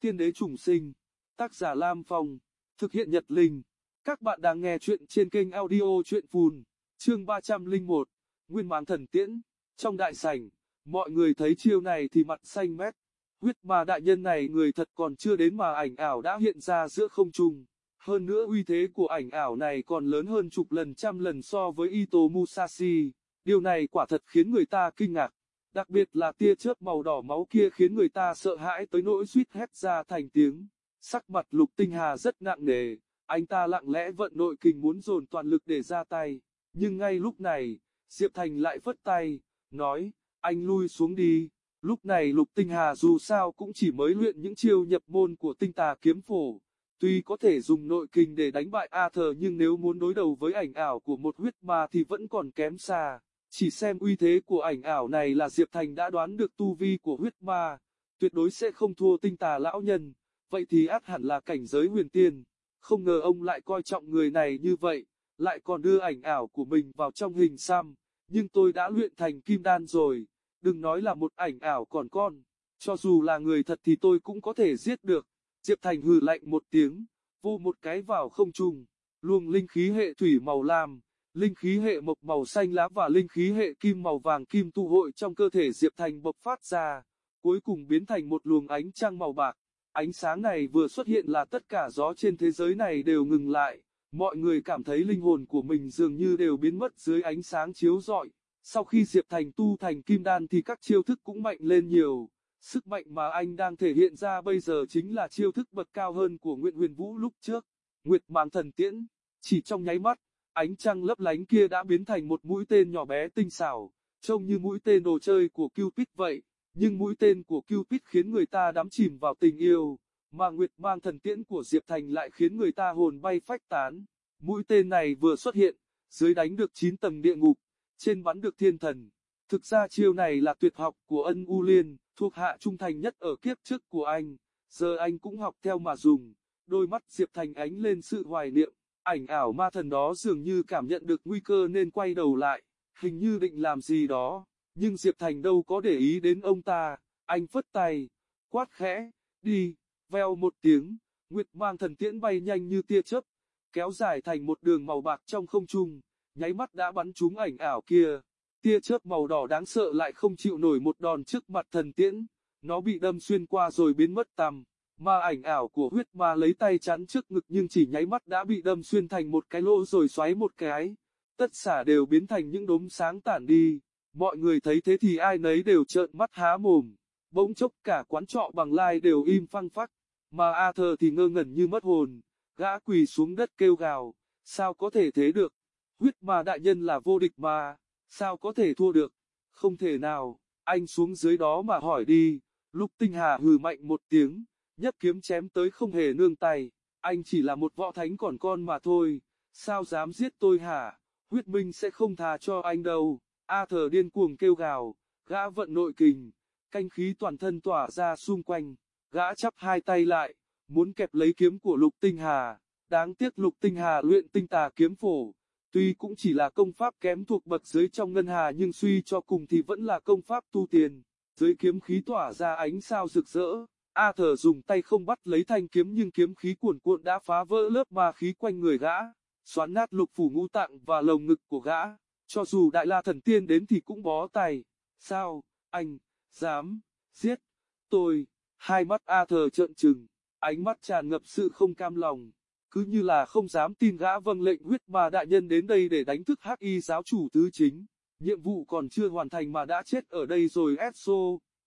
Tiên đế trùng sinh, tác giả Lam Phong, thực hiện Nhật Linh. Các bạn đang nghe chuyện trên kênh audio chuyện phùn, chương 301, Nguyên Máng Thần Tiễn. Trong đại sảnh, mọi người thấy chiêu này thì mặt xanh mét. Huyết mà đại nhân này người thật còn chưa đến mà ảnh ảo đã hiện ra giữa không trung. Hơn nữa uy thế của ảnh ảo này còn lớn hơn chục lần trăm lần so với Ito Musashi. Điều này quả thật khiến người ta kinh ngạc. Đặc biệt là tia chớp màu đỏ máu kia khiến người ta sợ hãi tới nỗi suýt hét ra thành tiếng. Sắc mặt lục tinh hà rất nặng nề, anh ta lặng lẽ vận nội kình muốn dồn toàn lực để ra tay. Nhưng ngay lúc này, Diệp Thành lại phất tay, nói, anh lui xuống đi. Lúc này lục tinh hà dù sao cũng chỉ mới luyện những chiêu nhập môn của tinh tà kiếm phổ. Tuy có thể dùng nội kình để đánh bại A thờ nhưng nếu muốn đối đầu với ảnh ảo của một huyết ma thì vẫn còn kém xa. Chỉ xem uy thế của ảnh ảo này là Diệp Thành đã đoán được tu vi của huyết ma, tuyệt đối sẽ không thua tinh tà lão nhân, vậy thì át hẳn là cảnh giới huyền tiên. Không ngờ ông lại coi trọng người này như vậy, lại còn đưa ảnh ảo của mình vào trong hình xăm, nhưng tôi đã luyện thành kim đan rồi, đừng nói là một ảnh ảo còn con, cho dù là người thật thì tôi cũng có thể giết được. Diệp Thành hừ lạnh một tiếng, vô một cái vào không trung, luồng linh khí hệ thủy màu lam, linh khí hệ mộc màu xanh lá và linh khí hệ kim màu vàng kim tụ hội trong cơ thể Diệp Thành bộc phát ra, cuối cùng biến thành một luồng ánh trăng màu bạc. Ánh sáng này vừa xuất hiện là tất cả gió trên thế giới này đều ngừng lại, mọi người cảm thấy linh hồn của mình dường như đều biến mất dưới ánh sáng chiếu rọi. Sau khi Diệp Thành tu thành kim đan thì các chiêu thức cũng mạnh lên nhiều. Sức mạnh mà anh đang thể hiện ra bây giờ chính là chiêu thức bậc cao hơn của Nguyễn Huyền Vũ lúc trước. Nguyệt Màng Thần Tiễn, chỉ trong nháy mắt, ánh trăng lấp lánh kia đã biến thành một mũi tên nhỏ bé tinh xảo, trông như mũi tên đồ chơi của Cupid vậy, nhưng mũi tên của Cupid khiến người ta đắm chìm vào tình yêu, mà Nguyệt mang thần tiễn của Diệp Thành lại khiến người ta hồn bay phách tán. Mũi tên này vừa xuất hiện, dưới đánh được 9 tầng địa ngục, trên bắn được thiên thần. Thực ra chiêu này là tuyệt học của ân U Liên, thuộc hạ trung thành nhất ở kiếp trước của anh, giờ anh cũng học theo mà dùng. Đôi mắt Diệp Thành ánh lên sự hoài niệm. Ảnh ảo ma thần đó dường như cảm nhận được nguy cơ nên quay đầu lại, hình như định làm gì đó, nhưng Diệp Thành đâu có để ý đến ông ta, anh phất tay, quát khẽ, đi, veo một tiếng, Nguyệt mang thần tiễn bay nhanh như tia chớp, kéo dài thành một đường màu bạc trong không trung, nháy mắt đã bắn trúng ảnh ảo kia. Tia chớp màu đỏ đáng sợ lại không chịu nổi một đòn trước mặt thần tiễn, nó bị đâm xuyên qua rồi biến mất tầm. Ma ảnh ảo của huyết ma lấy tay chắn trước ngực nhưng chỉ nháy mắt đã bị đâm xuyên thành một cái lỗ rồi xoáy một cái. Tất cả đều biến thành những đốm sáng tản đi. Mọi người thấy thế thì ai nấy đều trợn mắt há mồm. Bỗng chốc cả quán trọ bằng lai đều im phăng phắc. Mà Arthur thì ngơ ngẩn như mất hồn. Gã quỳ xuống đất kêu gào. Sao có thể thế được? Huyết ma đại nhân là vô địch mà. Sao có thể thua được? Không thể nào. Anh xuống dưới đó mà hỏi đi. Lục tinh hà hừ mạnh một tiếng nhất kiếm chém tới không hề nương tay, anh chỉ là một võ thánh còn con mà thôi, sao dám giết tôi hả, huyết minh sẽ không tha cho anh đâu, A thờ điên cuồng kêu gào, gã vận nội kình, canh khí toàn thân tỏa ra xung quanh, gã chắp hai tay lại, muốn kẹp lấy kiếm của lục tinh hà, đáng tiếc lục tinh hà luyện tinh tà kiếm phổ. Tuy cũng chỉ là công pháp kém thuộc bậc dưới trong ngân hà nhưng suy cho cùng thì vẫn là công pháp tu tiền, dưới kiếm khí tỏa ra ánh sao rực rỡ, Arthur dùng tay không bắt lấy thanh kiếm nhưng kiếm khí cuồn cuộn đã phá vỡ lớp ma khí quanh người gã, xoắn nát lục phủ ngũ tạng và lồng ngực của gã. Cho dù đại la thần tiên đến thì cũng bó tay. Sao, anh, dám, giết, tôi, hai mắt Arthur trợn trừng, ánh mắt tràn ngập sự không cam lòng. Cứ như là không dám tin gã vâng lệnh huyết ma đại nhân đến đây để đánh thức hắc y giáo chủ tứ chính. Nhiệm vụ còn chưa hoàn thành mà đã chết ở đây rồi Esso.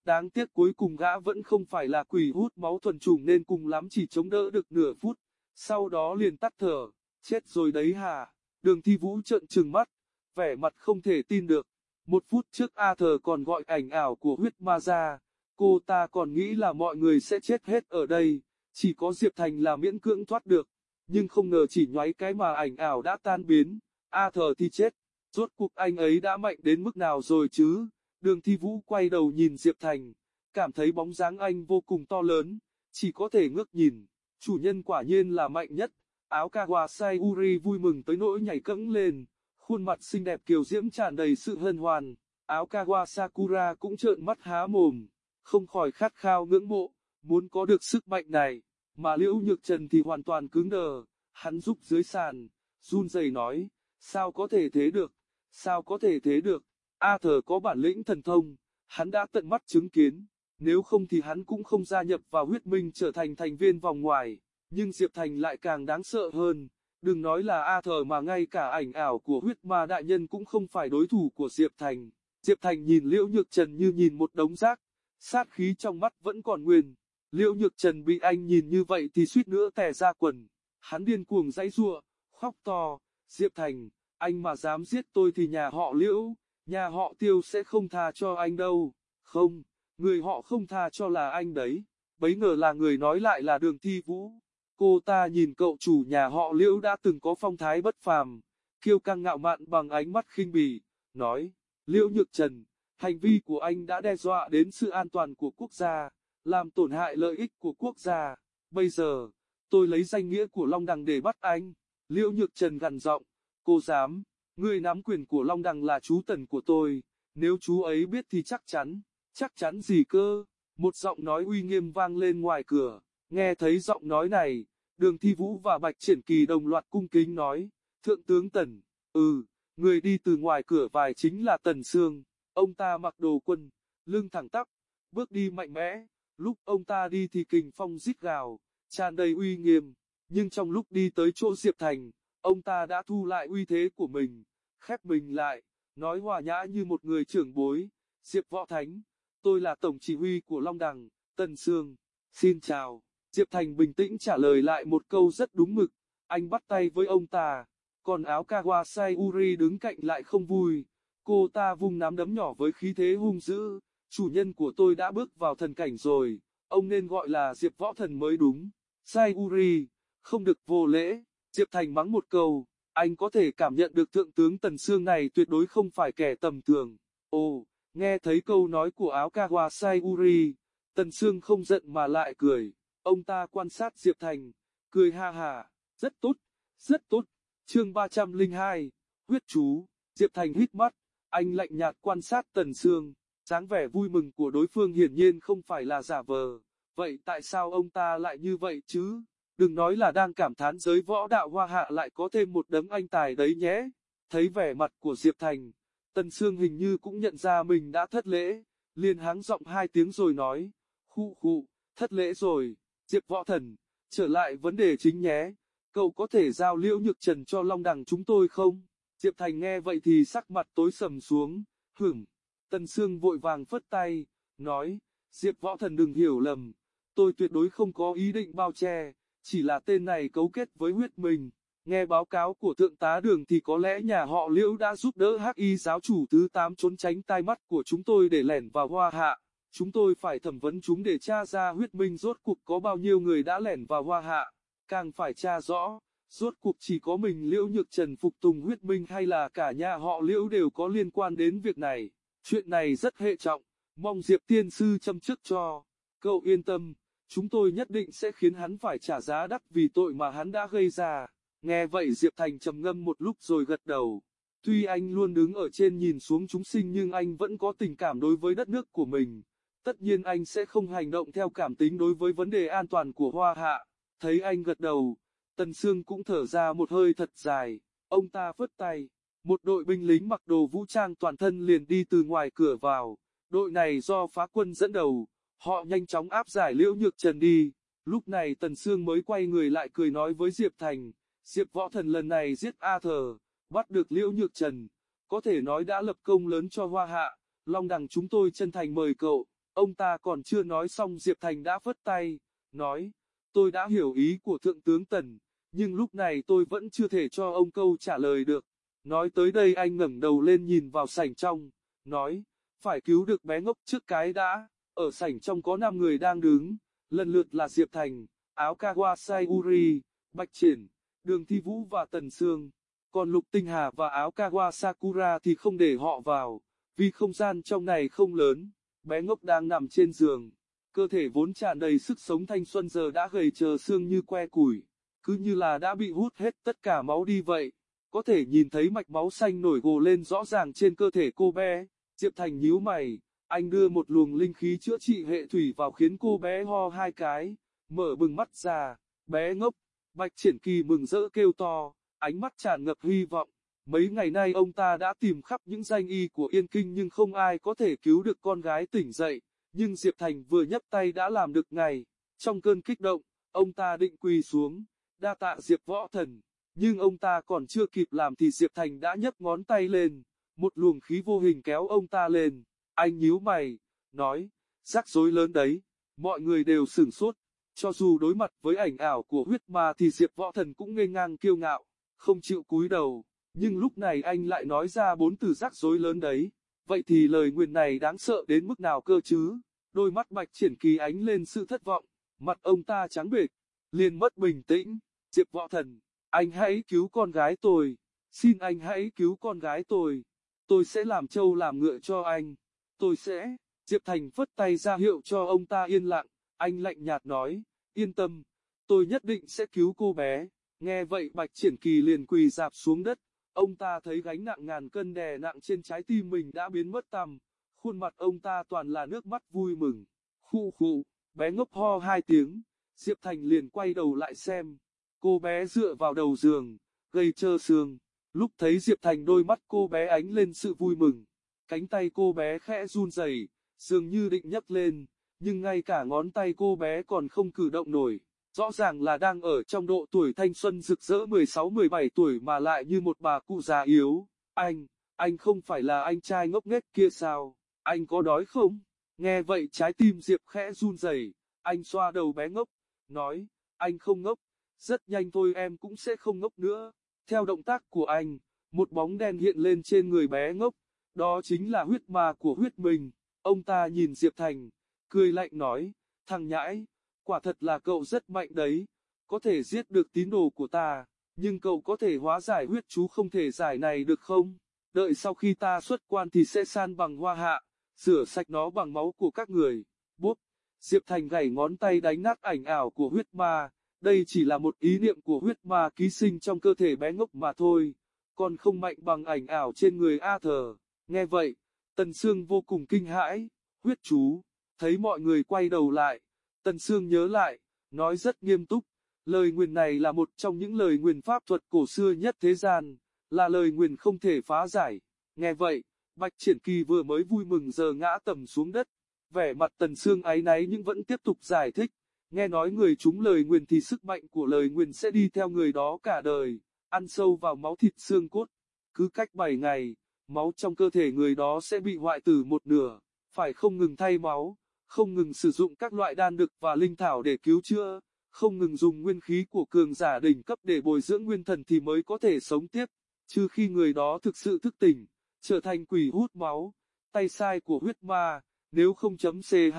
Đáng tiếc cuối cùng gã vẫn không phải là quỷ hút máu thuần trùng nên cùng lắm chỉ chống đỡ được nửa phút, sau đó liền tắt thở, chết rồi đấy hà. đường thi vũ trợn trừng mắt, vẻ mặt không thể tin được, một phút trước A thờ còn gọi ảnh ảo của huyết ma ra, cô ta còn nghĩ là mọi người sẽ chết hết ở đây, chỉ có Diệp Thành là miễn cưỡng thoát được, nhưng không ngờ chỉ nhoáy cái mà ảnh ảo đã tan biến, A thờ thì chết, rốt cuộc anh ấy đã mạnh đến mức nào rồi chứ? Đường Thi Vũ quay đầu nhìn Diệp Thành, cảm thấy bóng dáng anh vô cùng to lớn, chỉ có thể ngước nhìn. Chủ nhân quả nhiên là mạnh nhất. Áo Kawasai Uri vui mừng tới nỗi nhảy cẫng lên, khuôn mặt xinh đẹp kiều diễm tràn đầy sự hân hoan. Áo Kawasakura cũng trợn mắt há mồm, không khỏi khát khao ngưỡng mộ. muốn có được sức mạnh này, mà Liễu Nhược Trần thì hoàn toàn cứng đờ, hắn rúc dưới sàn, run rẩy nói, sao có thể thế được, sao có thể thế được, Arthur có bản lĩnh thần thông, hắn đã tận mắt chứng kiến, nếu không thì hắn cũng không gia nhập vào huyết minh trở thành thành viên vòng ngoài, nhưng Diệp Thành lại càng đáng sợ hơn. Đừng nói là Arthur mà ngay cả ảnh ảo của huyết ma đại nhân cũng không phải đối thủ của Diệp Thành. Diệp Thành nhìn Liễu Nhược Trần như nhìn một đống rác, sát khí trong mắt vẫn còn nguyên. Liễu Nhược Trần bị anh nhìn như vậy thì suýt nữa tè ra quần. Hắn điên cuồng dãy giụa, khóc to, Diệp Thành, anh mà dám giết tôi thì nhà họ Liễu, nhà họ Tiêu sẽ không tha cho anh đâu. Không, người họ không tha cho là anh đấy. Bấy ngờ là người nói lại là đường thi vũ. Cô ta nhìn cậu chủ nhà họ Liễu đã từng có phong thái bất phàm, kiêu căng ngạo mạn bằng ánh mắt khinh bỉ, nói, Liễu Nhược Trần, hành vi của anh đã đe dọa đến sự an toàn của quốc gia, làm tổn hại lợi ích của quốc gia. Bây giờ, tôi lấy danh nghĩa của Long Đằng để bắt anh. Liễu Nhược Trần gằn giọng, cô dám, người nắm quyền của Long Đằng là chú Tần của tôi, nếu chú ấy biết thì chắc chắn, chắc chắn gì cơ? Một giọng nói uy nghiêm vang lên ngoài cửa. Nghe thấy giọng nói này, đường thi vũ và bạch triển kỳ đồng loạt cung kính nói, Thượng tướng Tần, ừ, người đi từ ngoài cửa vài chính là Tần Sương, ông ta mặc đồ quân, lưng thẳng tắp, bước đi mạnh mẽ, lúc ông ta đi thì kình phong rít gào, tràn đầy uy nghiêm, nhưng trong lúc đi tới chỗ Diệp Thành, ông ta đã thu lại uy thế của mình, khép mình lại, nói hòa nhã như một người trưởng bối, Diệp Võ Thánh, tôi là tổng chỉ huy của Long Đằng, Tần Sương, xin chào. Diệp Thành bình tĩnh trả lời lại một câu rất đúng mực, anh bắt tay với ông ta, còn áo Kawasai Uri đứng cạnh lại không vui, cô ta vung nắm đấm nhỏ với khí thế hung dữ, chủ nhân của tôi đã bước vào thần cảnh rồi, ông nên gọi là Diệp Võ Thần mới đúng, Sai Uri, không được vô lễ, Diệp Thành mắng một câu, anh có thể cảm nhận được thượng tướng Tần Sương này tuyệt đối không phải kẻ tầm thường, ồ, nghe thấy câu nói của áo Kawasai Uri, Tần Sương không giận mà lại cười. Ông ta quan sát Diệp Thành, cười ha hà, rất tốt, rất tốt. Chương 302, huyết chú, Diệp Thành hít mắt, anh lạnh nhạt quan sát Tần Sương, dáng vẻ vui mừng của đối phương hiển nhiên không phải là giả vờ. Vậy tại sao ông ta lại như vậy chứ? Đừng nói là đang cảm thán giới võ đạo hoa hạ lại có thêm một đấng anh tài đấy nhé. Thấy vẻ mặt của Diệp Thành, Tần Sương hình như cũng nhận ra mình đã thất lễ, liền háng giọng hai tiếng rồi nói, khu khu, thất lễ rồi. Diệp Võ Thần, trở lại vấn đề chính nhé. Cậu có thể giao liễu nhược trần cho Long Đằng chúng tôi không? Diệp Thành nghe vậy thì sắc mặt tối sầm xuống, hửng. Tần Sương vội vàng phất tay, nói, Diệp Võ Thần đừng hiểu lầm, tôi tuyệt đối không có ý định bao che, chỉ là tên này cấu kết với huyết mình. Nghe báo cáo của thượng tá đường thì có lẽ nhà họ Liễu đã giúp đỡ hắc y giáo chủ thứ 8 trốn tránh tai mắt của chúng tôi để lẻn vào hoa hạ. Chúng tôi phải thẩm vấn chúng để tra ra huyết minh rốt cuộc có bao nhiêu người đã lẻn vào hoa hạ, càng phải tra rõ, rốt cuộc chỉ có mình Liễu Nhược Trần phục tùng huyết minh hay là cả nhà họ Liễu đều có liên quan đến việc này. Chuyện này rất hệ trọng, mong Diệp Tiên Sư châm chức cho. Cậu yên tâm, chúng tôi nhất định sẽ khiến hắn phải trả giá đắt vì tội mà hắn đã gây ra. Nghe vậy Diệp Thành trầm ngâm một lúc rồi gật đầu. Tuy anh luôn đứng ở trên nhìn xuống chúng sinh nhưng anh vẫn có tình cảm đối với đất nước của mình. Tất nhiên anh sẽ không hành động theo cảm tính đối với vấn đề an toàn của Hoa Hạ. Thấy anh gật đầu, Tần Sương cũng thở ra một hơi thật dài, ông ta vứt tay. Một đội binh lính mặc đồ vũ trang toàn thân liền đi từ ngoài cửa vào. Đội này do phá quân dẫn đầu, họ nhanh chóng áp giải liễu nhược trần đi. Lúc này Tần Sương mới quay người lại cười nói với Diệp Thành, Diệp Võ Thần lần này giết A Thờ, bắt được liễu nhược trần, có thể nói đã lập công lớn cho Hoa Hạ, Long Đằng chúng tôi chân thành mời cậu. Ông ta còn chưa nói xong Diệp Thành đã phất tay, nói, tôi đã hiểu ý của Thượng tướng Tần, nhưng lúc này tôi vẫn chưa thể cho ông câu trả lời được. Nói tới đây anh ngẩng đầu lên nhìn vào sảnh trong, nói, phải cứu được bé ngốc trước cái đã, ở sảnh trong có 5 người đang đứng, lần lượt là Diệp Thành, áo Kawasai Uri, Bạch Triển, Đường Thi Vũ và Tần Sương. Còn Lục Tinh Hà và áo Kawasakura thì không để họ vào, vì không gian trong này không lớn bé ngốc đang nằm trên giường, cơ thể vốn tràn đầy sức sống thanh xuân giờ đã gầy chờ xương như que củi, cứ như là đã bị hút hết tất cả máu đi vậy. Có thể nhìn thấy mạch máu xanh nổi gồ lên rõ ràng trên cơ thể cô bé, Diệp Thành nhíu mày, anh đưa một luồng linh khí chữa trị hệ thủy vào khiến cô bé ho hai cái, mở bừng mắt ra, bé ngốc, Bạch Triển Kỳ mừng rỡ kêu to, ánh mắt tràn ngập hy vọng. Mấy ngày nay ông ta đã tìm khắp những danh y của Yên Kinh nhưng không ai có thể cứu được con gái tỉnh dậy, nhưng Diệp Thành vừa nhấc tay đã làm được ngày. Trong cơn kích động, ông ta định quỳ xuống, đa tạ Diệp Võ Thần, nhưng ông ta còn chưa kịp làm thì Diệp Thành đã nhấc ngón tay lên, một luồng khí vô hình kéo ông ta lên. Anh nhíu mày, nói, rắc rối lớn đấy, mọi người đều sửng sốt, cho dù đối mặt với ảnh ảo của huyết ma thì Diệp Võ Thần cũng ngây ngang kiêu ngạo, không chịu cúi đầu, nhưng lúc này anh lại nói ra bốn từ rắc rối lớn đấy, vậy thì lời nguyền này đáng sợ đến mức nào cơ chứ? Đôi mắt Bạch Triển Kỳ ánh lên sự thất vọng, mặt ông ta trắng bệch, liền mất bình tĩnh, Diệp Võ Thần, anh hãy cứu con gái tôi, xin anh hãy cứu con gái tôi, tôi sẽ làm trâu làm ngựa cho anh, tôi sẽ, Diệp Thành phất tay ra hiệu cho ông ta yên lặng, anh lạnh nhạt nói, yên tâm, tôi nhất định sẽ cứu cô bé, nghe vậy Bạch Triển Kỳ liền quỳ dạp xuống đất, ông ta thấy gánh nặng ngàn cân đè nặng trên trái tim mình đã biến mất tăm, khuôn mặt ông ta toàn là nước mắt vui mừng, khu khu, bé ngốc ho hai tiếng, Diệp Thành liền quay đầu lại xem, cô bé dựa vào đầu giường, gây trơ xương, lúc thấy Diệp Thành đôi mắt cô bé ánh lên sự vui mừng, cánh tay cô bé khẽ run rẩy, dường như định nhấc lên, nhưng ngay cả ngón tay cô bé còn không cử động nổi. Rõ ràng là đang ở trong độ tuổi thanh xuân rực rỡ 16-17 tuổi mà lại như một bà cụ già yếu. Anh, anh không phải là anh trai ngốc nghếch kia sao? Anh có đói không? Nghe vậy trái tim Diệp khẽ run rẩy, anh xoa đầu bé ngốc, nói, anh không ngốc, rất nhanh thôi em cũng sẽ không ngốc nữa. Theo động tác của anh, một bóng đen hiện lên trên người bé ngốc, đó chính là huyết ma của huyết mình. Ông ta nhìn Diệp Thành, cười lạnh nói, thằng nhãi, quả thật là cậu rất mạnh đấy, có thể giết được tín đồ của ta, nhưng cậu có thể hóa giải huyết chú không thể giải này được không? Đợi sau khi ta xuất quan thì sẽ san bằng hoa hạ, rửa sạch nó bằng máu của các người. Bốp, Diệp Thành gảy ngón tay đánh nát ảnh ảo của huyết ma, đây chỉ là một ý niệm của huyết ma ký sinh trong cơ thể bé ngốc mà thôi, còn không mạnh bằng ảnh ảo trên người A thờ. Nghe vậy, Tần Sương vô cùng kinh hãi, huyết chú, thấy mọi người quay đầu lại, Tần Sương nhớ lại, nói rất nghiêm túc, lời nguyền này là một trong những lời nguyền pháp thuật cổ xưa nhất thế gian, là lời nguyền không thể phá giải. Nghe vậy, Bạch Triển Kỳ vừa mới vui mừng giờ ngã tầm xuống đất, vẻ mặt Tần Sương áy náy nhưng vẫn tiếp tục giải thích, nghe nói người chúng lời nguyền thì sức mạnh của lời nguyền sẽ đi theo người đó cả đời, ăn sâu vào máu thịt xương cốt. Cứ cách 7 ngày, máu trong cơ thể người đó sẽ bị hoại tử một nửa, phải không ngừng thay máu, không ngừng sử dụng các loại đan đực và linh thảo để cứu chữa, không ngừng dùng nguyên khí của cường giả đỉnh cấp để bồi dưỡng nguyên thần thì mới có thể sống tiếp, trừ khi người đó thực sự thức tỉnh, trở thành quỷ hút máu, tay sai của huyết ma, nếu không chấm CH,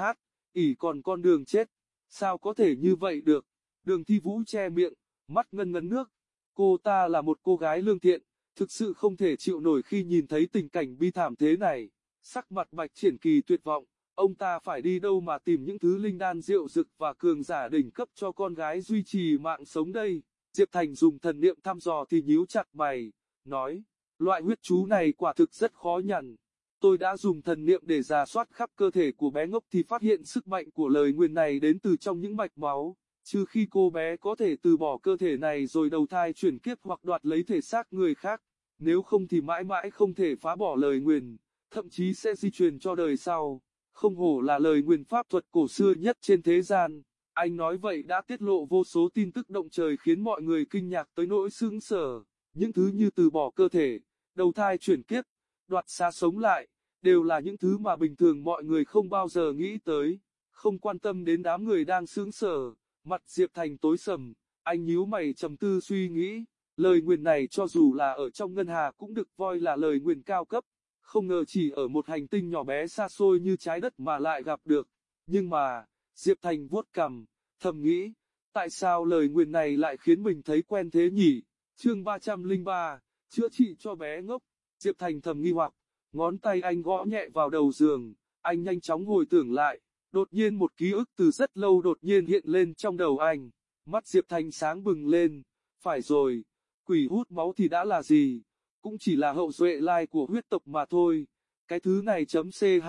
ỉ còn con đường chết, sao có thể như vậy được, đường thi vũ che miệng, mắt ngân ngấn nước, cô ta là một cô gái lương thiện, thực sự không thể chịu nổi khi nhìn thấy tình cảnh bi thảm thế này, sắc mặt bạch triển kỳ tuyệt vọng. Ông ta phải đi đâu mà tìm những thứ linh đan rượu rực và cường giả đỉnh cấp cho con gái duy trì mạng sống đây. Diệp Thành dùng thần niệm thăm dò thì nhíu chặt mày, nói, loại huyết chú này quả thực rất khó nhằn. Tôi đã dùng thần niệm để giả soát khắp cơ thể của bé ngốc thì phát hiện sức mạnh của lời nguyền này đến từ trong những mạch máu, trừ khi cô bé có thể từ bỏ cơ thể này rồi đầu thai chuyển kiếp hoặc đoạt lấy thể xác người khác, nếu không thì mãi mãi không thể phá bỏ lời nguyền, thậm chí sẽ di truyền cho đời sau không hổ là lời nguyền pháp thuật cổ xưa nhất trên thế gian. Anh nói vậy đã tiết lộ vô số tin tức động trời khiến mọi người kinh ngạc tới nỗi sững sờ. Những thứ như từ bỏ cơ thể, đầu thai chuyển kiếp, đoạt xa sống lại, đều là những thứ mà bình thường mọi người không bao giờ nghĩ tới. Không quan tâm đến đám người đang sững sờ, mặt Diệp Thành tối sầm, anh nhíu mày trầm tư suy nghĩ. Lời nguyền này cho dù là ở trong ngân hà cũng được voi là lời nguyền cao cấp, không ngờ chỉ ở một hành tinh nhỏ bé xa xôi như trái đất mà lại gặp được. Nhưng mà, Diệp Thành vuốt cằm, thầm nghĩ, tại sao lời nguyền này lại khiến mình thấy quen thế nhỉ? Chương 303, chữa trị cho bé ngốc. Diệp Thành thầm nghi hoặc, ngón tay anh gõ nhẹ vào đầu giường, anh nhanh chóng hồi tưởng lại, đột nhiên một ký ức từ rất lâu đột nhiên hiện lên trong đầu anh. Mắt Diệp Thanh sáng bừng lên, phải rồi, quỷ hút máu thì đã là gì? cũng chỉ là hậu duệ lai của huyết tộc mà thôi. Cái thứ này chấm CH,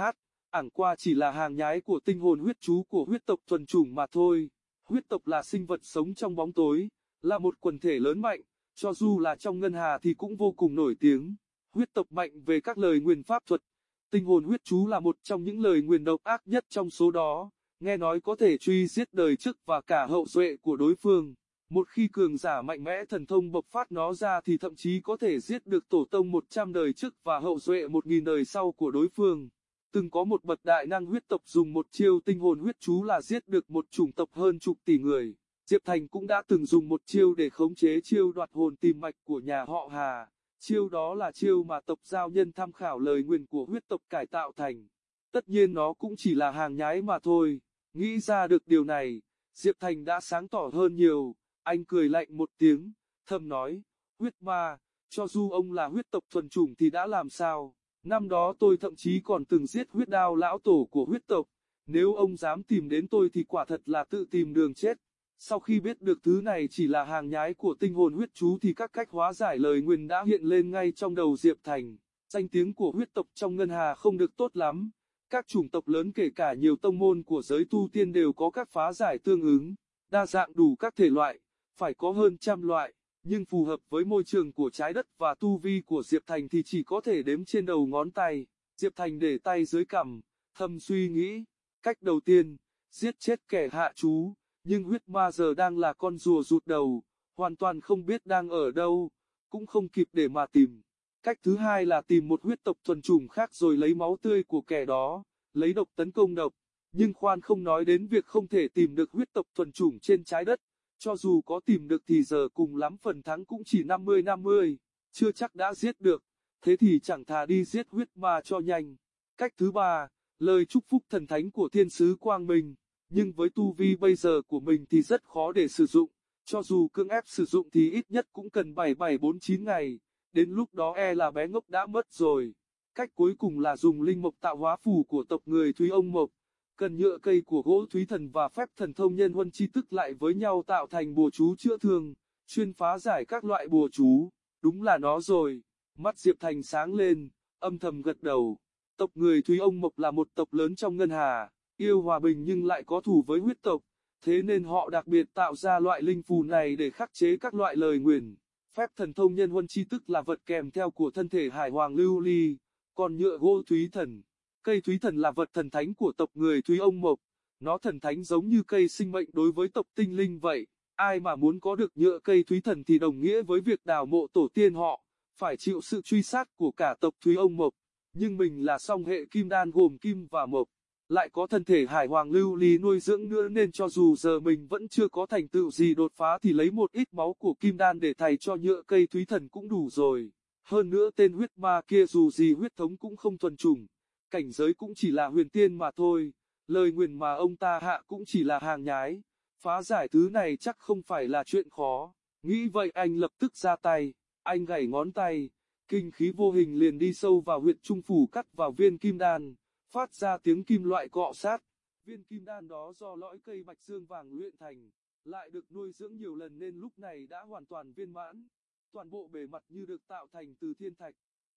ảng qua chỉ là hàng nhái của tinh hồn huyết chú của huyết tộc thuần chủng mà thôi. Huyết tộc là sinh vật sống trong bóng tối, là một quần thể lớn mạnh, cho dù là trong ngân hà thì cũng vô cùng nổi tiếng. Huyết tộc mạnh về các lời nguyên pháp thuật. Tinh hồn huyết chú là một trong những lời nguyền độc ác nhất trong số đó, nghe nói có thể truy giết đời trước và cả hậu duệ của đối phương. Một khi cường giả mạnh mẽ thần thông bộc phát nó ra thì thậm chí có thể giết được tổ tông 100 đời trước và hậu duệ 1.000 đời sau của đối phương. Từng có một bậc đại năng huyết tộc dùng một chiêu tinh hồn huyết chú là giết được một chủng tộc hơn chục tỷ người. Diệp Thành cũng đã từng dùng một chiêu để khống chế chiêu đoạt hồn tìm mạch của nhà họ Hà. Chiêu đó là chiêu mà tộc giao nhân tham khảo lời nguyền của huyết tộc cải tạo thành. Tất nhiên nó cũng chỉ là hàng nhái mà thôi. Nghĩ ra được điều này, Diệp Thành đã sáng tỏ hơn nhiều. Anh cười lạnh một tiếng, thầm nói, huyết ma, cho dù ông là huyết tộc thuần chủng thì đã làm sao? Năm đó tôi thậm chí còn từng giết huyết đao lão tổ của huyết tộc. Nếu ông dám tìm đến tôi thì quả thật là tự tìm đường chết. Sau khi biết được thứ này chỉ là hàng nhái của tinh hồn huyết chú thì các cách hóa giải lời nguyền đã hiện lên ngay trong đầu Diệp Thành. Danh tiếng của huyết tộc trong ngân hà không được tốt lắm. Các chủng tộc lớn kể cả nhiều tông môn của giới tu tiên đều có các phá giải tương ứng, đa dạng đủ các thể loại, phải có hơn trăm loại, nhưng phù hợp với môi trường của trái đất và tu vi của Diệp Thành thì chỉ có thể đếm trên đầu ngón tay. Diệp Thành để tay dưới cằm, thầm suy nghĩ, cách đầu tiên, giết chết kẻ hạ chú, nhưng huyết ma giờ đang là con rùa rụt đầu, hoàn toàn không biết đang ở đâu, cũng không kịp để mà tìm. Cách thứ hai là tìm một huyết tộc thuần chủng khác rồi lấy máu tươi của kẻ đó, lấy độc tấn công độc. Nhưng khoan không nói đến việc không thể tìm được huyết tộc thuần chủng trên trái đất, cho dù có tìm được thì giờ cùng lắm phần thắng cũng chỉ 50-50, chưa chắc đã giết được, thế thì chẳng thà đi giết huyết ma cho nhanh. Cách thứ ba, lời chúc phúc thần thánh của thiên sứ Quang Minh, nhưng với tu vi bây giờ của mình thì rất khó để sử dụng, cho dù cưỡng ép sử dụng thì ít nhất cũng cần 7749 ngày, đến lúc đó e là bé ngốc đã mất rồi. Cách cuối cùng là dùng linh mộc tạo hóa phù của tộc người Thúy Ông Mộc, cần nhựa cây của gỗ Thúy Thần và phép thần thông nhân huân chi tức lại với nhau tạo thành bùa chú chữa thương, chuyên phá giải các loại bùa chú, đúng là nó rồi. Mắt Diệp Thành sáng lên, âm thầm gật đầu. Tộc người Thúy Ông Mộc là một tộc lớn trong Ngân Hà, yêu hòa bình nhưng lại có thù với huyết tộc, thế nên họ đặc biệt tạo ra loại linh phù này để khắc chế các loại lời nguyền. Phép thần thông nhân huân chi tức là vật kèm theo của thân thể hải hoàng lưu ly, còn nhựa gỗ thúy thần. Cây thúy thần là vật thần thánh của tộc người thúy ông mộc, nó thần thánh giống như cây sinh mệnh đối với tộc tinh linh vậy. Ai mà muốn có được nhựa cây thúy thần thì đồng nghĩa với việc đào mộ tổ tiên họ, phải chịu sự truy sát của cả tộc thúy ông mộc. Nhưng mình là song hệ kim đan gồm kim và mộc, lại có thân thể hải hoàng lưu ly nuôi dưỡng nữa nên cho dù giờ mình vẫn chưa có thành tựu gì đột phá thì lấy một ít máu của kim đan để thay cho nhựa cây thúy thần cũng đủ rồi. Hơn nữa tên huyết ma kia dù gì huyết thống cũng không thuần chủng, cảnh giới cũng chỉ là huyền tiên mà thôi, lời nguyền mà ông ta hạ cũng chỉ là hàng nhái, phá giải thứ này chắc không phải là chuyện khó, nghĩ vậy anh lập tức ra tay, anh gảy ngón tay, kinh khí vô hình liền đi sâu vào huyệt trung phủ cắt vào viên kim đan, phát ra tiếng kim loại cọ sát, viên kim đan đó do lõi cây bạch dương vàng luyện thành, lại được nuôi dưỡng nhiều lần nên lúc này đã hoàn toàn viên mãn toàn bộ bề mặt như được tạo thành từ thiên thạch,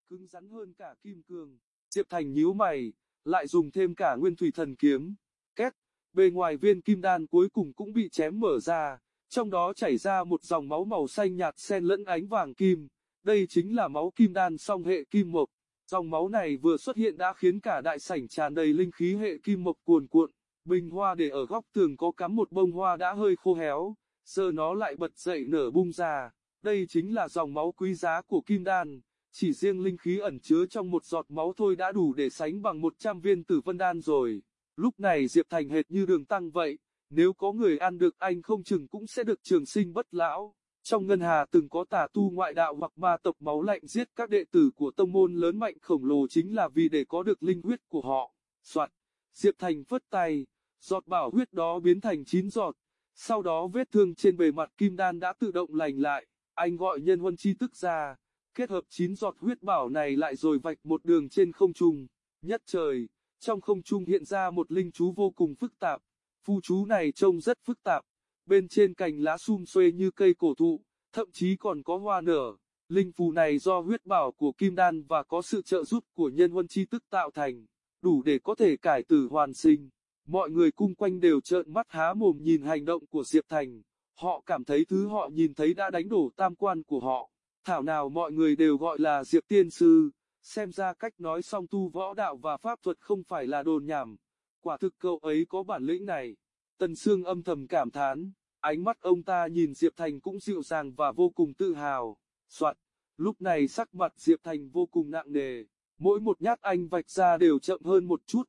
cứng rắn hơn cả kim cương. Diệp Thành nhíu mày, lại dùng thêm cả nguyên thủy thần kiếm. Két, bề ngoài viên kim đan cuối cùng cũng bị chém mở ra, trong đó chảy ra một dòng máu màu xanh nhạt xen lẫn ánh vàng kim. Đây chính là máu kim đan song hệ kim mộc. Dòng máu này vừa xuất hiện đã khiến cả đại sảnh tràn đầy linh khí hệ kim mộc cuồn cuộn. Bình hoa để ở góc tường có cắm một bông hoa đã hơi khô héo, giờ nó lại bật dậy nở bung ra. Đây chính là dòng máu quý giá của Kim Đan, chỉ riêng linh khí ẩn chứa trong một giọt máu thôi đã đủ để sánh bằng 100 viên tử vân đan rồi. Lúc này Diệp Thành hệt như đường tăng vậy, nếu có người ăn được anh không chừng cũng sẽ được trường sinh bất lão. Trong ngân hà từng có tà tu ngoại đạo hoặc ma tộc máu lạnh giết các đệ tử của tông môn lớn mạnh khổng lồ chính là vì để có được linh huyết của họ. Soạt, Diệp Thành phất tay, giọt bảo huyết đó biến thành 9 giọt, sau đó vết thương trên bề mặt kim đan đã tự động lành lại. Anh gọi nhân huân chi tức ra, kết hợp chín giọt huyết bảo này lại rồi vạch một đường trên không trung. Nhất trời, trong không trung hiện ra một linh chú vô cùng phức tạp. Phu chú này trông rất phức tạp. Bên trên cành lá sum xuê như cây cổ thụ, thậm chí còn có hoa nở. Linh phù này do huyết bảo của Kim Đan và có sự trợ giúp của nhân huân chi tức tạo thành. đủ để có thể cải tử hoàn sinh. Mọi người cung quanh đều trợn mắt há mồm nhìn hành động của Diệp Thành, họ cảm thấy thứ họ nhìn thấy đã đánh đổ tam quan của họ. Thảo nào mọi người đều gọi là Diệp Tiên Sư, xem ra cách nói song tu võ đạo và pháp thuật không phải là đồn nhảm. Quả thực cậu ấy có bản lĩnh này. Tần Sương âm thầm cảm thán, ánh mắt ông ta nhìn Diệp Thành cũng dịu dàng và vô cùng tự hào. Soạn, lúc này sắc mặt Diệp Thành vô cùng nặng nề, mỗi một nhát anh vạch ra đều chậm hơn một chút,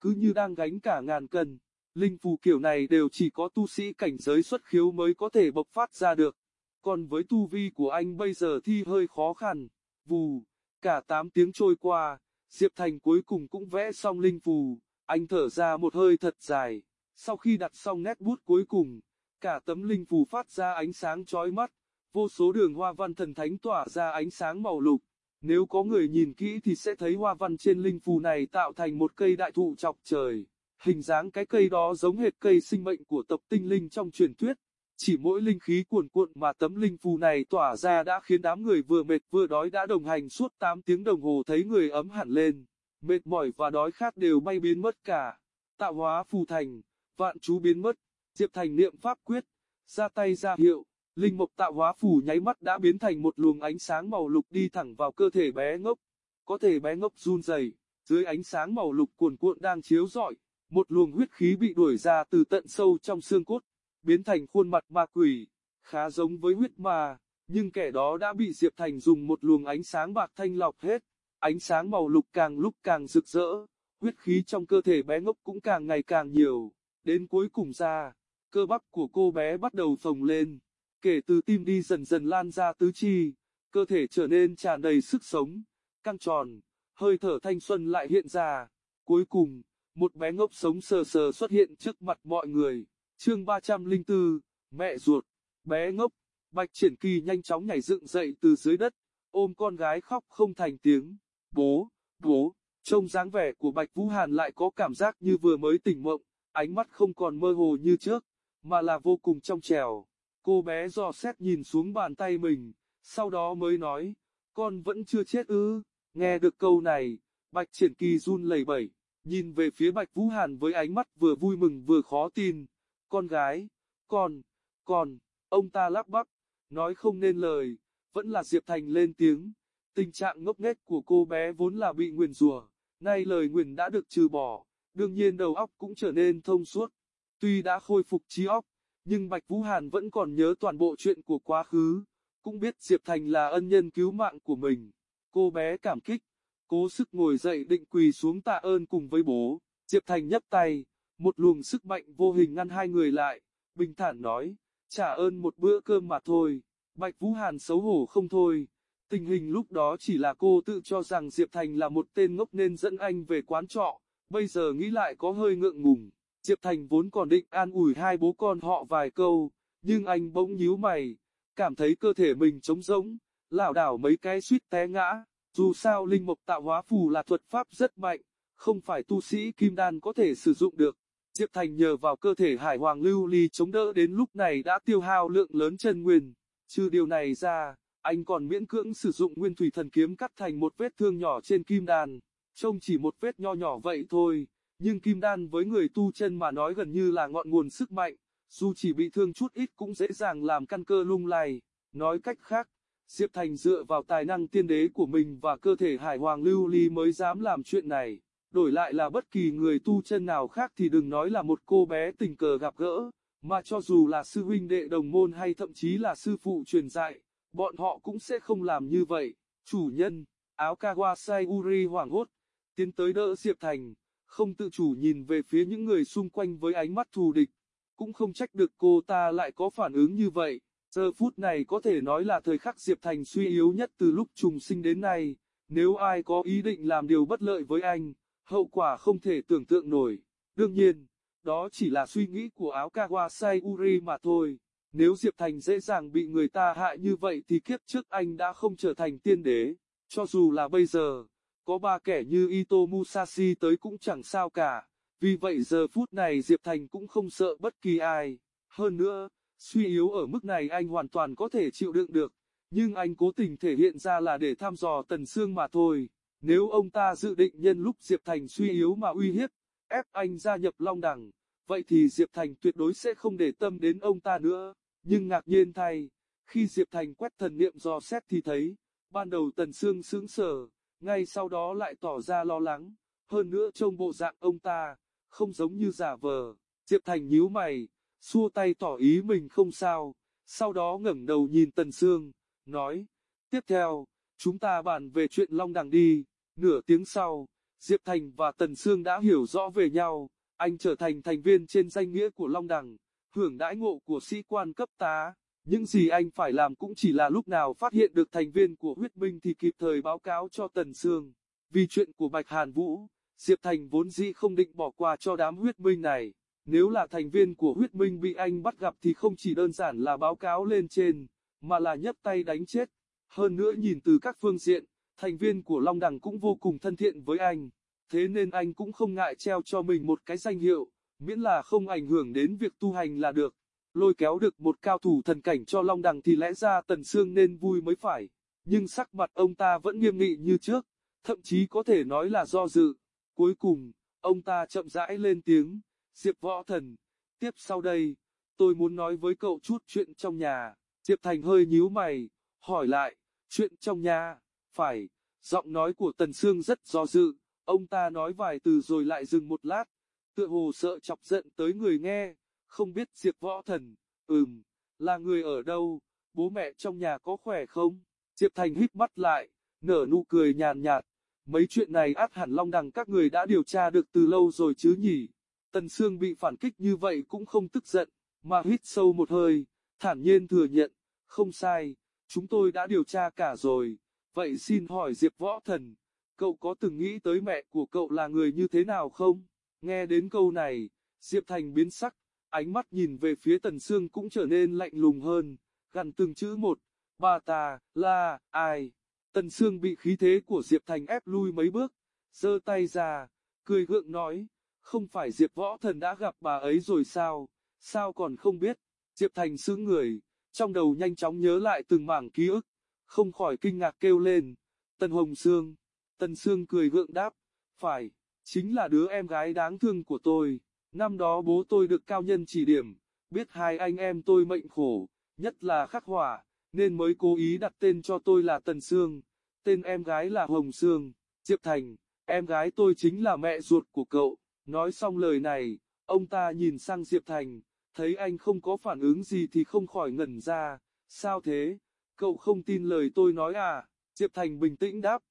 cứ như đang gánh cả ngàn cân. Linh phù kiểu này đều chỉ có tu sĩ cảnh giới xuất khiếu mới có thể bộc phát ra được. Còn với tu vi của anh bây giờ thi hơi khó khăn. Vù, cả 8 tiếng trôi qua, Diệp Thành cuối cùng cũng vẽ xong linh phù. Anh thở ra một hơi thật dài. Sau khi đặt xong nét bút cuối cùng, cả tấm linh phù phát ra ánh sáng chói mắt. Vô số đường hoa văn thần thánh tỏa ra ánh sáng màu lục. Nếu có người nhìn kỹ thì sẽ thấy hoa văn trên linh phù này tạo thành một cây đại thụ chọc trời. Hình dáng cái cây đó giống hệt cây sinh mệnh của tập tinh linh trong truyền thuyết. Chỉ mỗi linh khí cuồn cuộn mà tấm linh phù này tỏa ra đã khiến đám người vừa mệt vừa đói đã đồng hành suốt 8 tiếng đồng hồ thấy người ấm hẳn lên. Mệt mỏi và đói khát đều bay biến mất cả. Tạo hóa phù thành, vạn chú biến mất, Diệp Thành niệm pháp quyết, ra tay ra hiệu, linh mộc tạo hóa phù nháy mắt đã biến thành một luồng ánh sáng màu lục đi thẳng vào cơ thể bé ngốc. Có thể bé ngốc run rẩy, dưới ánh sáng màu lục cuồn cuộn đang chiếu rọi, một luồng huyết khí bị đuổi ra từ tận sâu trong xương cốt, biến thành khuôn mặt ma quỷ, khá giống với huyết ma, nhưng kẻ đó đã bị Diệp Thành dùng một luồng ánh sáng bạc thanh lọc hết, ánh sáng màu lục càng lúc càng rực rỡ, huyết khí trong cơ thể bé ngốc cũng càng ngày càng nhiều, đến cuối cùng ra, cơ bắp của cô bé bắt đầu phồng lên, kể từ tim đi dần dần lan ra tứ chi, cơ thể trở nên tràn đầy sức sống, căng tròn, hơi thở thanh xuân lại hiện ra, cuối cùng, một bé ngốc sống sờ sờ xuất hiện trước mặt mọi người. Chương 304, mẹ ruột, bé ngốc, Bạch Triển Kỳ nhanh chóng nhảy dựng dậy từ dưới đất, ôm con gái khóc không thành tiếng. Bố, bố, trông dáng vẻ của Bạch Vũ Hàn lại có cảm giác như vừa mới tỉnh mộng, ánh mắt không còn mơ hồ như trước, mà là vô cùng trong trèo. Cô bé dò xét nhìn xuống bàn tay mình, sau đó mới nói, con vẫn chưa chết ư, nghe được câu này, Bạch Triển Kỳ run lẩy bẩy nhìn về phía Bạch Vũ Hàn với ánh mắt vừa vui mừng vừa khó tin. Con gái, con, con, ông ta lắp bắp, nói không nên lời, vẫn là Diệp Thành lên tiếng. Tình trạng ngốc nghếch của cô bé vốn là bị nguyền rủa, nay lời nguyền đã được trừ bỏ, đương nhiên đầu óc cũng trở nên thông suốt. Tuy đã khôi phục trí óc, nhưng Bạch Vũ Hàn vẫn còn nhớ toàn bộ chuyện của quá khứ, cũng biết Diệp Thành là ân nhân cứu mạng của mình. Cô bé cảm kích, cố sức ngồi dậy định quỳ xuống tạ ơn cùng với bố, Diệp Thành nhấp tay, một luồng sức mạnh vô hình ngăn hai người lại, bình thản nói, trả ơn một bữa cơm mà thôi, Bạch Vũ Hàn xấu hổ không thôi, tình hình lúc đó chỉ là cô tự cho rằng Diệp Thành là một tên ngốc nên dẫn anh về quán trọ, bây giờ nghĩ lại có hơi ngượng ngùng, Diệp Thành vốn còn định an ủi hai bố con họ vài câu, nhưng anh bỗng nhíu mày, cảm thấy cơ thể mình trống rỗng, lảo đảo mấy cái suýt té ngã. Dù sao linh mộc tạo hóa phù là thuật pháp rất mạnh, không phải tu sĩ kim đan có thể sử dụng được. Diệp Thành nhờ vào cơ thể hải hoàng lưu ly chống đỡ đến lúc này đã tiêu hao lượng lớn chân nguyên. Trừ điều này ra, anh còn miễn cưỡng sử dụng nguyên thủy thần kiếm cắt thành một vết thương nhỏ trên kim đan. Trông chỉ một vết nho nhỏ vậy thôi, nhưng kim đan với người tu chân mà nói gần như là ngọn nguồn sức mạnh, dù chỉ bị thương chút ít cũng dễ dàng làm căn cơ lung lay. Nói cách khác, Diệp Thành dựa vào tài năng tiên đế của mình và cơ thể hải hoàng lưu ly mới dám làm chuyện này. Đổi lại là bất kỳ người tu chân nào khác thì đừng nói là một cô bé tình cờ gặp gỡ, mà cho dù là sư huynh đệ đồng môn hay thậm chí là sư phụ truyền dạy, bọn họ cũng sẽ không làm như vậy. Chủ nhân, áo Kawasai Uri hoảng hốt, tiến tới đỡ Diệp Thành, không tự chủ nhìn về phía những người xung quanh với ánh mắt thù địch, cũng không trách được cô ta lại có phản ứng như vậy. Giờ phút này có thể nói là thời khắc Diệp Thành suy yếu nhất từ lúc trùng sinh đến nay, nếu ai có ý định làm điều bất lợi với anh, hậu quả không thể tưởng tượng nổi. Đương nhiên, đó chỉ là suy nghĩ của áo Kawasai Uri mà thôi. Nếu Diệp Thành dễ dàng bị người ta hại như vậy thì kiếp trước anh đã không trở thành tiên đế. Cho dù là bây giờ, có ba kẻ như Ito Musashi tới cũng chẳng sao cả. Vì vậy giờ phút này Diệp Thành cũng không sợ bất kỳ ai. Hơn nữa, Suy yếu ở mức này anh hoàn toàn có thể chịu đựng được, nhưng anh cố tình thể hiện ra là để thăm dò Tần Sương mà thôi. Nếu ông ta dự định nhân lúc Diệp Thành suy yếu mà uy hiếp, ép anh gia nhập Long Đằng, vậy thì Diệp Thành tuyệt đối sẽ không để tâm đến ông ta nữa. Nhưng ngạc nhiên thay, khi Diệp Thành quét thần niệm dò xét thì thấy, ban đầu Tần Sương sững sờ, ngay sau đó lại tỏ ra lo lắng, hơn nữa trông bộ dạng ông ta, không giống như giả vờ. Diệp Thành nhíu mày, xua tay tỏ ý mình không sao, sau đó ngẩng đầu nhìn Tần Sương, nói, tiếp theo, chúng ta bàn về chuyện Long Đằng đi, nửa tiếng sau, Diệp Thành và Tần Sương đã hiểu rõ về nhau, anh trở thành thành viên trên danh nghĩa của Long Đằng, hưởng đãi ngộ của sĩ quan cấp tá. Những gì anh phải làm cũng chỉ là lúc nào phát hiện được thành viên của huyết minh thì kịp thời báo cáo cho Tần Sương. Vì chuyện của Bạch Hàn Vũ, Diệp Thành vốn dĩ không định bỏ qua cho đám huyết minh này. Nếu là thành viên của huyết minh bị anh bắt gặp thì không chỉ đơn giản là báo cáo lên trên, mà là nhấp tay đánh chết. Hơn nữa nhìn từ các phương diện, thành viên của Long Đằng cũng vô cùng thân thiện với anh. Thế nên anh cũng không ngại treo cho mình một cái danh hiệu, miễn là không ảnh hưởng đến việc tu hành là được. Lôi kéo được một cao thủ thần cảnh cho Long Đằng thì lẽ ra Tần Sương nên vui mới phải. Nhưng sắc mặt ông ta vẫn nghiêm nghị như trước, thậm chí có thể nói là do dự. Cuối cùng, ông ta chậm rãi lên tiếng, Diệp Võ Thần, tiếp sau đây, tôi muốn nói với cậu chút chuyện trong nhà. Diệp Thành hơi nhíu mày, hỏi lại, chuyện trong nhà, phải, giọng nói của Tần Sương rất do dự, ông ta nói vài từ rồi lại dừng một lát, tựa hồ sợ chọc giận tới người nghe, không biết Diệp Võ Thần, ừm, là người ở đâu, bố mẹ trong nhà có khỏe không? Diệp Thành hít mắt lại, nở nụ cười nhàn nhạt, mấy chuyện này át hẳn long đằng các người đã điều tra được từ lâu rồi chứ nhỉ? Tần Sương bị phản kích như vậy cũng không tức giận, mà hít sâu một hơi, thản nhiên thừa nhận, không sai, chúng tôi đã điều tra cả rồi, vậy xin hỏi Diệp Võ Thần, cậu có từng nghĩ tới mẹ của cậu là người như thế nào không? Nghe đến câu này, Diệp Thành biến sắc, ánh mắt nhìn về phía Tần Sương cũng trở nên lạnh lùng hơn, gần từng chữ một, bà ta, là, ai? Tần Sương bị khí thế của Diệp Thành ép lui mấy bước, giơ tay ra, cười gượng nói, không phải Diệp Võ Thần đã gặp bà ấy rồi sao, sao còn không biết? Diệp Thành sững người, trong đầu nhanh chóng nhớ lại từng mảng ký ức, không khỏi kinh ngạc kêu lên, Tần Hồng Sương, Tần Sương cười gượng đáp, phải, chính là đứa em gái đáng thương của tôi, năm đó bố tôi được cao nhân chỉ điểm, biết hai anh em tôi mệnh khổ, nhất là khắc hỏa, nên mới cố ý đặt tên cho tôi là Tần Sương, tên em gái là Hồng Sương, Diệp Thành, em gái tôi chính là mẹ ruột của cậu, nói xong lời này, ông ta nhìn sang Diệp Thành, thấy anh không có phản ứng gì thì không khỏi ngẩn ra, sao thế, cậu không tin lời tôi nói à, Diệp Thành bình tĩnh đáp,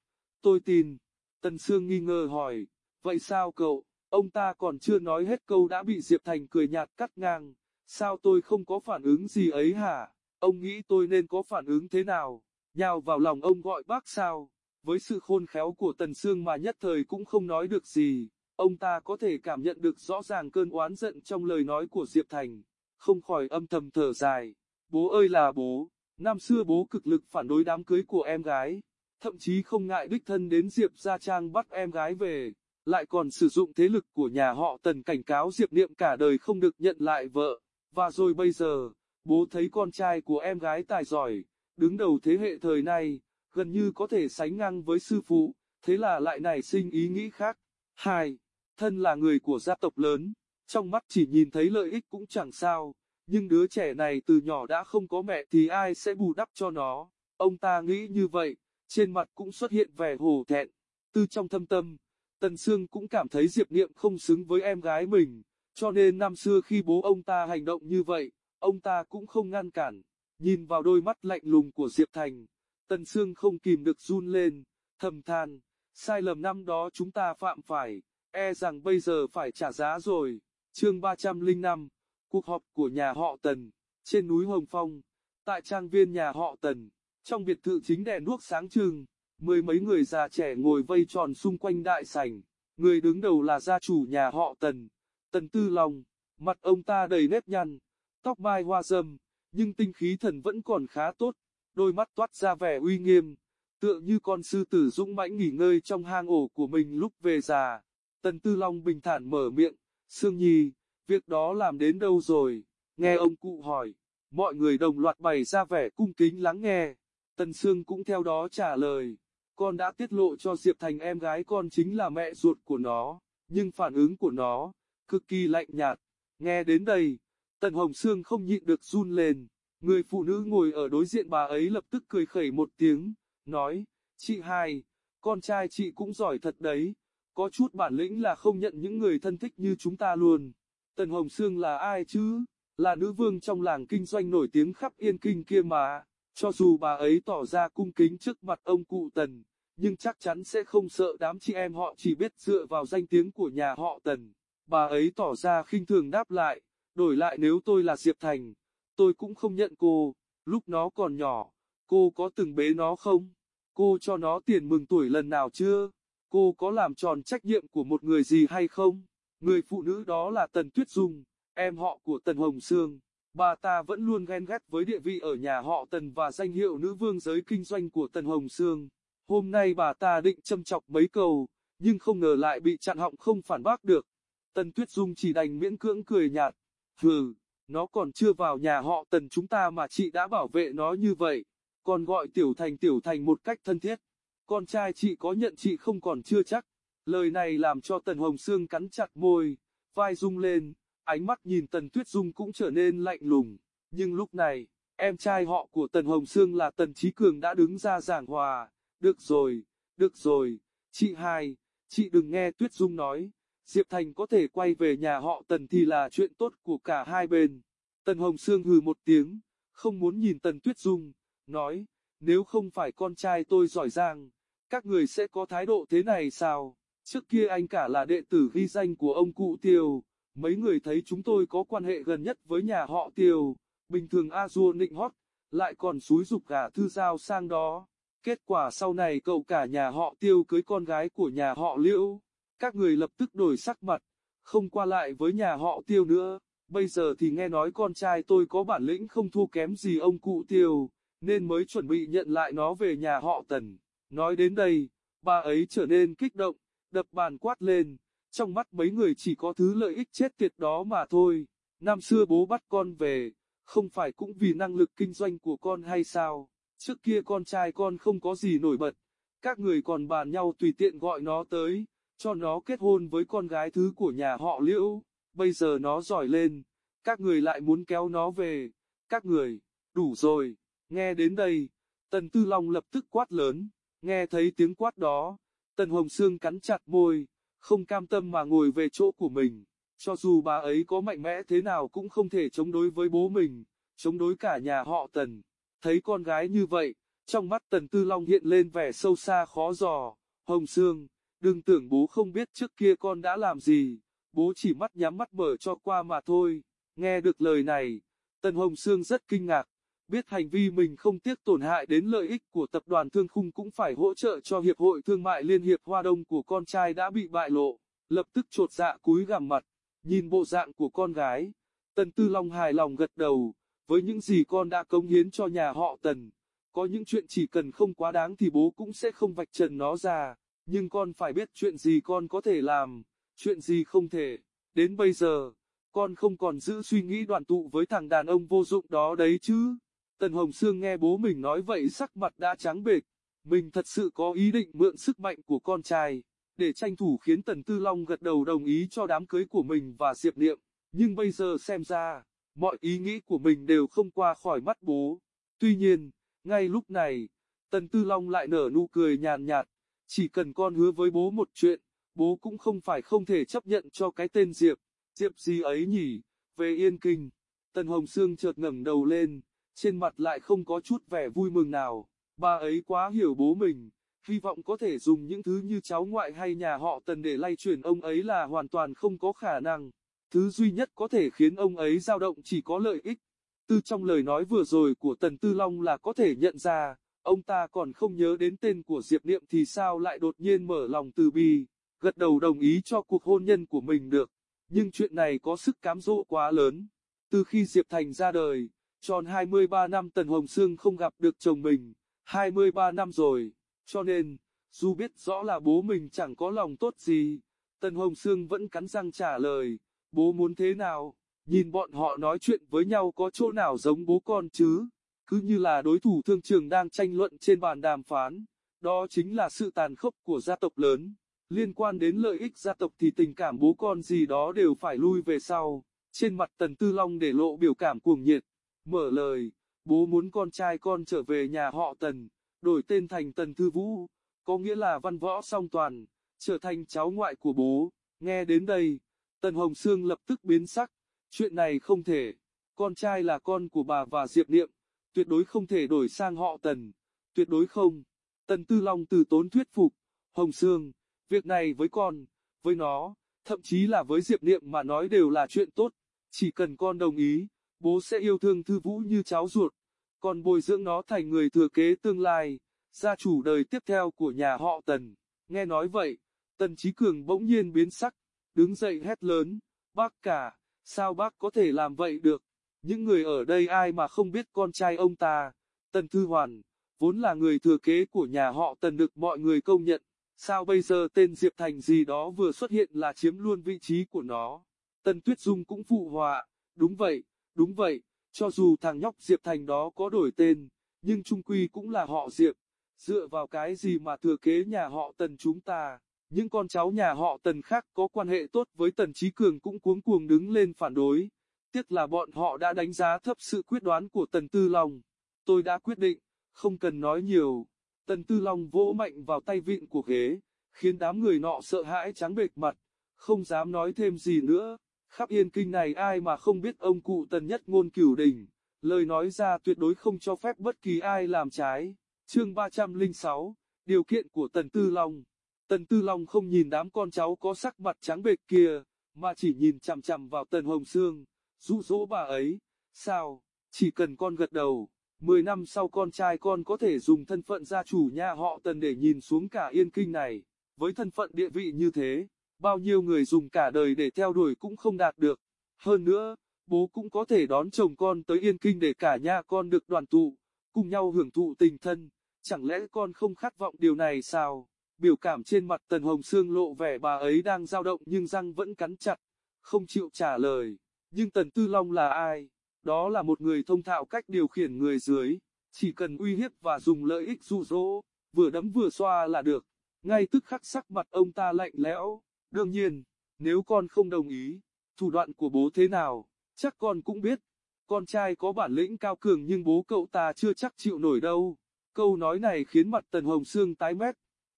tôi tin, Tần Sương nghi ngờ hỏi, vậy sao cậu, ông ta còn chưa nói hết câu đã bị Diệp Thành cười nhạt cắt ngang, sao tôi không có phản ứng gì ấy hả, ông nghĩ tôi nên có phản ứng thế nào, nhào vào lòng ông gọi bác sao, với sự khôn khéo của Tần Sương mà nhất thời cũng không nói được gì. Ông ta có thể cảm nhận được rõ ràng cơn oán giận trong lời nói của Diệp Thành, không khỏi âm thầm thở dài. Bố ơi là bố, năm xưa bố cực lực phản đối đám cưới của em gái, thậm chí không ngại đích thân đến Diệp Gia Trang bắt em gái về, lại còn sử dụng thế lực của nhà họ Tần cảnh cáo Diệp Niệm cả đời không được nhận lại vợ. Và rồi bây giờ, bố thấy con trai của em gái tài giỏi, đứng đầu thế hệ thời nay, gần như có thể sánh ngang với sư phụ, thế là lại nảy sinh ý nghĩ khác. 2 thân là người của gia tộc lớn, trong mắt chỉ nhìn thấy lợi ích cũng chẳng sao, nhưng đứa trẻ này từ nhỏ đã không có mẹ thì ai sẽ bù đắp cho nó, ông ta nghĩ như vậy, trên mặt cũng xuất hiện vẻ hổ thẹn, từ trong thâm tâm, Tần Sương cũng cảm thấy Diệp Niệm không xứng với em gái mình, cho nên năm xưa khi bố ông ta hành động như vậy, ông ta cũng không ngăn cản, nhìn vào đôi mắt lạnh lùng của Diệp Thành, Tần Sương không kìm được run lên, thầm than, sai lầm năm đó chúng ta phạm phải e rằng bây giờ phải trả giá rồi. Chương 305, cuộc họp của nhà họ Tần, trên núi Hồng Phong, tại trang viên nhà họ Tần, trong biệt thự chính đèn đuốc sáng trưng, mười mấy người già trẻ ngồi vây tròn xung quanh đại sảnh, người đứng đầu là gia chủ nhà họ Tần, Tần Tư Long, mặt ông ta đầy nếp nhăn, tóc mai hoa râm, nhưng tinh khí thần vẫn còn khá tốt, đôi mắt toát ra vẻ uy nghiêm, tựa như con sư tử dũng mãnh nghỉ ngơi trong hang ổ của mình lúc về già. Tần Tư Long bình thản mở miệng, Sương Nhi, việc đó làm đến đâu rồi? Nghe ông cụ hỏi, mọi người đồng loạt bày ra vẻ cung kính lắng nghe. Tần Sương cũng theo đó trả lời, con đã tiết lộ cho Diệp Thành em gái con chính là mẹ ruột của nó, nhưng phản ứng của nó, cực kỳ lạnh nhạt. Nghe đến đây, Tần Hồng Sương không nhịn được run lên, người phụ nữ ngồi ở đối diện bà ấy lập tức cười khẩy một tiếng, nói, chị hai, con trai chị cũng giỏi thật đấy, có chút bản lĩnh là không nhận những người thân thích như chúng ta luôn. Tần Hồng Sương là ai chứ? Là nữ vương trong làng kinh doanh nổi tiếng khắp yên kinh kia mà. Cho dù bà ấy tỏ ra cung kính trước mặt ông cụ Tần, nhưng chắc chắn sẽ không sợ đám chị em họ chỉ biết dựa vào danh tiếng của nhà họ Tần. Bà ấy tỏ ra khinh thường đáp lại, đổi lại nếu tôi là Diệp Thành, tôi cũng không nhận cô, lúc nó còn nhỏ, cô có từng bế nó không? Cô cho nó tiền mừng tuổi lần nào chưa? Cô có làm tròn trách nhiệm của một người gì hay không? Người phụ nữ đó là Tần Tuyết Dung, em họ của Tần Hồng Sương. Bà ta vẫn luôn ghen ghét với địa vị ở nhà họ Tần và danh hiệu nữ vương giới kinh doanh của Tần Hồng Sương. Hôm nay bà ta định châm chọc mấy câu, nhưng không ngờ lại bị chặn họng không phản bác được. Tần Tuyết Dung chỉ đành miễn cưỡng cười nhạt. Hừ, nó còn chưa vào nhà họ Tần chúng ta mà chị đã bảo vệ nó như vậy. Còn gọi Tiểu Thành Tiểu Thành một cách thân thiết. Con trai chị có nhận chị không còn chưa chắc. Lời này làm cho Tần Hồng Sương cắn chặt môi, vai rung lên, ánh mắt nhìn Tần Tuyết Dung cũng trở nên lạnh lùng. Nhưng lúc này, em trai họ của Tần Hồng Sương là Tần Trí Cường đã đứng ra giảng hòa. Được rồi, được rồi, chị hai, chị đừng nghe Tuyết Dung nói. Diệp Thành có thể quay về nhà họ Tần thì là chuyện tốt của cả hai bên. Tần Hồng Sương hừ một tiếng, không muốn nhìn Tần Tuyết Dung, nói, nếu không phải con trai tôi giỏi giang, các người sẽ có thái độ thế này sao? Trước kia anh cả là đệ tử ghi danh của ông cụ Tiêu, mấy người thấy chúng tôi có quan hệ gần nhất với nhà họ Tiêu, bình thường A-dua nịnh hót, lại còn xúi dục gả thư giao sang đó. Kết quả sau này cậu cả nhà họ Tiêu cưới con gái của nhà họ Liễu, các người lập tức đổi sắc mặt, không qua lại với nhà họ Tiêu nữa. Bây giờ thì nghe nói con trai tôi có bản lĩnh không thua kém gì ông cụ Tiêu, nên mới chuẩn bị nhận lại nó về nhà họ Tần. Nói đến đây, bà ấy trở nên kích động, đập bàn quát lên, trong mắt mấy người chỉ có thứ lợi ích chết tiệt đó mà thôi. Năm xưa bố bắt con về, không phải cũng vì năng lực kinh doanh của con hay sao? Trước kia con trai con không có gì nổi bật, các người còn bàn nhau tùy tiện gọi nó tới, cho nó kết hôn với con gái thứ của nhà họ Liễu. Bây giờ nó giỏi lên, các người lại muốn kéo nó về. Các người, đủ rồi, nghe đến đây, Tần Tư Long lập tức quát lớn. Nghe thấy tiếng quát đó, Tần Hồng Sương cắn chặt môi, không cam tâm mà ngồi về chỗ của mình. Cho dù bà ấy có mạnh mẽ thế nào cũng không thể chống đối với bố mình, chống đối cả nhà họ Tần. Thấy con gái như vậy, trong mắt Tần Tư Long hiện lên vẻ sâu xa khó dò. Hồng Sương, đừng tưởng bố không biết trước kia con đã làm gì, bố chỉ mắt nhắm mắt mở cho qua mà thôi. Nghe được lời này, Tần Hồng Sương rất kinh ngạc, biết hành vi mình không tiếc tổn hại đến lợi ích của tập đoàn Thương Khung cũng phải hỗ trợ cho Hiệp hội Thương mại Liên hiệp Hoa Đông của con trai đã bị bại lộ, lập tức trột dạ cúi gằm mặt, nhìn bộ dạng của con gái. Tần Tư Long hài lòng gật đầu, với những gì con đã cống hiến cho nhà họ Tần, có những chuyện chỉ cần không quá đáng thì bố cũng sẽ không vạch trần nó ra, nhưng con phải biết chuyện gì con có thể làm, chuyện gì không thể, đến bây giờ, con không còn giữ suy nghĩ đoàn tụ với thằng đàn ông vô dụng đó đấy chứ. Tần Hồng Sương nghe bố mình nói vậy sắc mặt đã trắng bệch, mình thật sự có ý định mượn sức mạnh của con trai, để tranh thủ khiến Tần Tư Long gật đầu đồng ý cho đám cưới của mình và Diệp Niệm, nhưng bây giờ xem ra, mọi ý nghĩ của mình đều không qua khỏi mắt bố. Tuy nhiên, ngay lúc này, Tần Tư Long lại nở nụ cười nhàn nhạt, chỉ cần con hứa với bố một chuyện, bố cũng không phải không thể chấp nhận cho cái tên Diệp, Diệp gì ấy nhỉ, về Yên Kinh. Tần Hồng Sương chợt ngẩng đầu lên, trên mặt lại không có chút vẻ vui mừng nào, bà ấy quá hiểu bố mình, hy vọng có thể dùng những thứ như cháu ngoại hay nhà họ Tần để lay chuyển ông ấy là hoàn toàn không có khả năng. Thứ duy nhất có thể khiến ông ấy dao động chỉ có lợi ích. Từ trong lời nói vừa rồi của Tần Tư Long là có thể nhận ra, ông ta còn không nhớ đến tên của Diệp Niệm thì sao lại đột nhiên mở lòng từ bi, gật đầu đồng ý cho cuộc hôn nhân của mình được. Nhưng chuyện này có sức cám dỗ quá lớn. Từ khi Diệp Thành ra đời, tròn 23 năm Tần Hồng Sương không gặp được chồng mình, 23 năm rồi, cho nên, dù biết rõ là bố mình chẳng có lòng tốt gì, Tần Hồng Sương vẫn cắn răng trả lời, bố muốn thế nào, nhìn bọn họ nói chuyện với nhau có chỗ nào giống bố con chứ, cứ như là đối thủ thương trường đang tranh luận trên bàn đàm phán, Đó chính là sự tàn khốc của gia tộc lớn. Liên quan đến lợi ích gia tộc thì tình cảm bố con gì đó đều phải lui về sau. Trên mặt Tần Tư Long để lộ biểu cảm cuồng nhiệt. Mở lời, bố muốn con trai con trở về nhà họ Tần, đổi tên thành Tần Thư Vũ, có nghĩa là văn võ song toàn, trở thành cháu ngoại của bố. Nghe đến đây, Tần Hồng Sương lập tức biến sắc, chuyện này không thể, con trai là con của bà và Diệp Niệm, tuyệt đối không thể đổi sang họ Tần, tuyệt đối không. Tần Tư Long từ tốn thuyết phục, Hồng Sương, việc này với con, với nó, thậm chí là với Diệp Niệm mà nói đều là chuyện tốt, chỉ cần con đồng ý, bố sẽ yêu thương Thư Vũ như cháu ruột, còn bồi dưỡng nó thành người thừa kế tương lai, gia chủ đời tiếp theo của nhà họ Tần. Nghe nói vậy, Tần Chí Cường bỗng nhiên biến sắc, đứng dậy hét lớn, bác cả, sao bác có thể làm vậy được? Những người ở đây ai mà không biết con trai ông ta, Tần Thư Hoàn, vốn là người thừa kế của nhà họ Tần được mọi người công nhận, sao bây giờ tên Diệp Thành gì đó vừa xuất hiện là chiếm luôn vị trí của nó? Tần Tuyết Dung cũng phụ họa, đúng vậy, đúng vậy, cho dù thằng nhóc Diệp Thành đó có đổi tên, nhưng trung quy cũng là họ Diệp, dựa vào cái gì mà thừa kế nhà họ Tần chúng ta? Những con cháu nhà họ Tần khác có quan hệ tốt với Tần trí Cường cũng cuống cuồng đứng lên phản đối. Tiếc là bọn họ đã đánh giá thấp sự quyết đoán của Tần Tư Long. Tôi đã quyết định, không cần nói nhiều. Tần Tư Long vỗ mạnh vào tay vịn của ghế, khiến đám người nọ sợ hãi trắng bệch mặt, không dám nói thêm gì nữa. Khắp yên kinh này ai mà không biết ông cụ Tần nhất ngôn cửu đình, lời nói ra tuyệt đối không cho phép bất kỳ ai làm trái. Chương 306, điều kiện của Tần Tư Long Tần Tư Long không nhìn đám con cháu có sắc mặt trắng bệch kia, mà chỉ nhìn chằm chằm vào Tần Hồng Sương, dụ dỗ bà ấy. Sao, chỉ cần con gật đầu, 10 năm sau con trai con có thể dùng thân phận gia chủ nhà họ Tần để nhìn xuống cả yên kinh này. Với thân phận địa vị như thế, bao nhiêu người dùng cả đời để theo đuổi cũng không đạt được. Hơn nữa, bố cũng có thể đón chồng con tới yên kinh để cả nhà con được đoàn tụ, cùng nhau hưởng thụ tình thân. Chẳng lẽ con không khát vọng điều này sao? Biểu cảm trên mặt Tần Hồng Sương lộ vẻ bà ấy đang dao động nhưng răng vẫn cắn chặt, không chịu trả lời. Nhưng Tần Tư Long là ai? Đó là một người thông thạo cách điều khiển người dưới, chỉ cần uy hiếp và dùng lợi ích dụ dỗ, vừa đấm vừa xoa là được. Ngay tức khắc sắc mặt ông ta lạnh lẽo. Đương nhiên, nếu con không đồng ý, thủ đoạn của bố thế nào, chắc con cũng biết. Con trai có bản lĩnh cao cường nhưng bố cậu ta chưa chắc chịu nổi đâu. Câu nói này khiến mặt Tần Hồng Sương tái mét,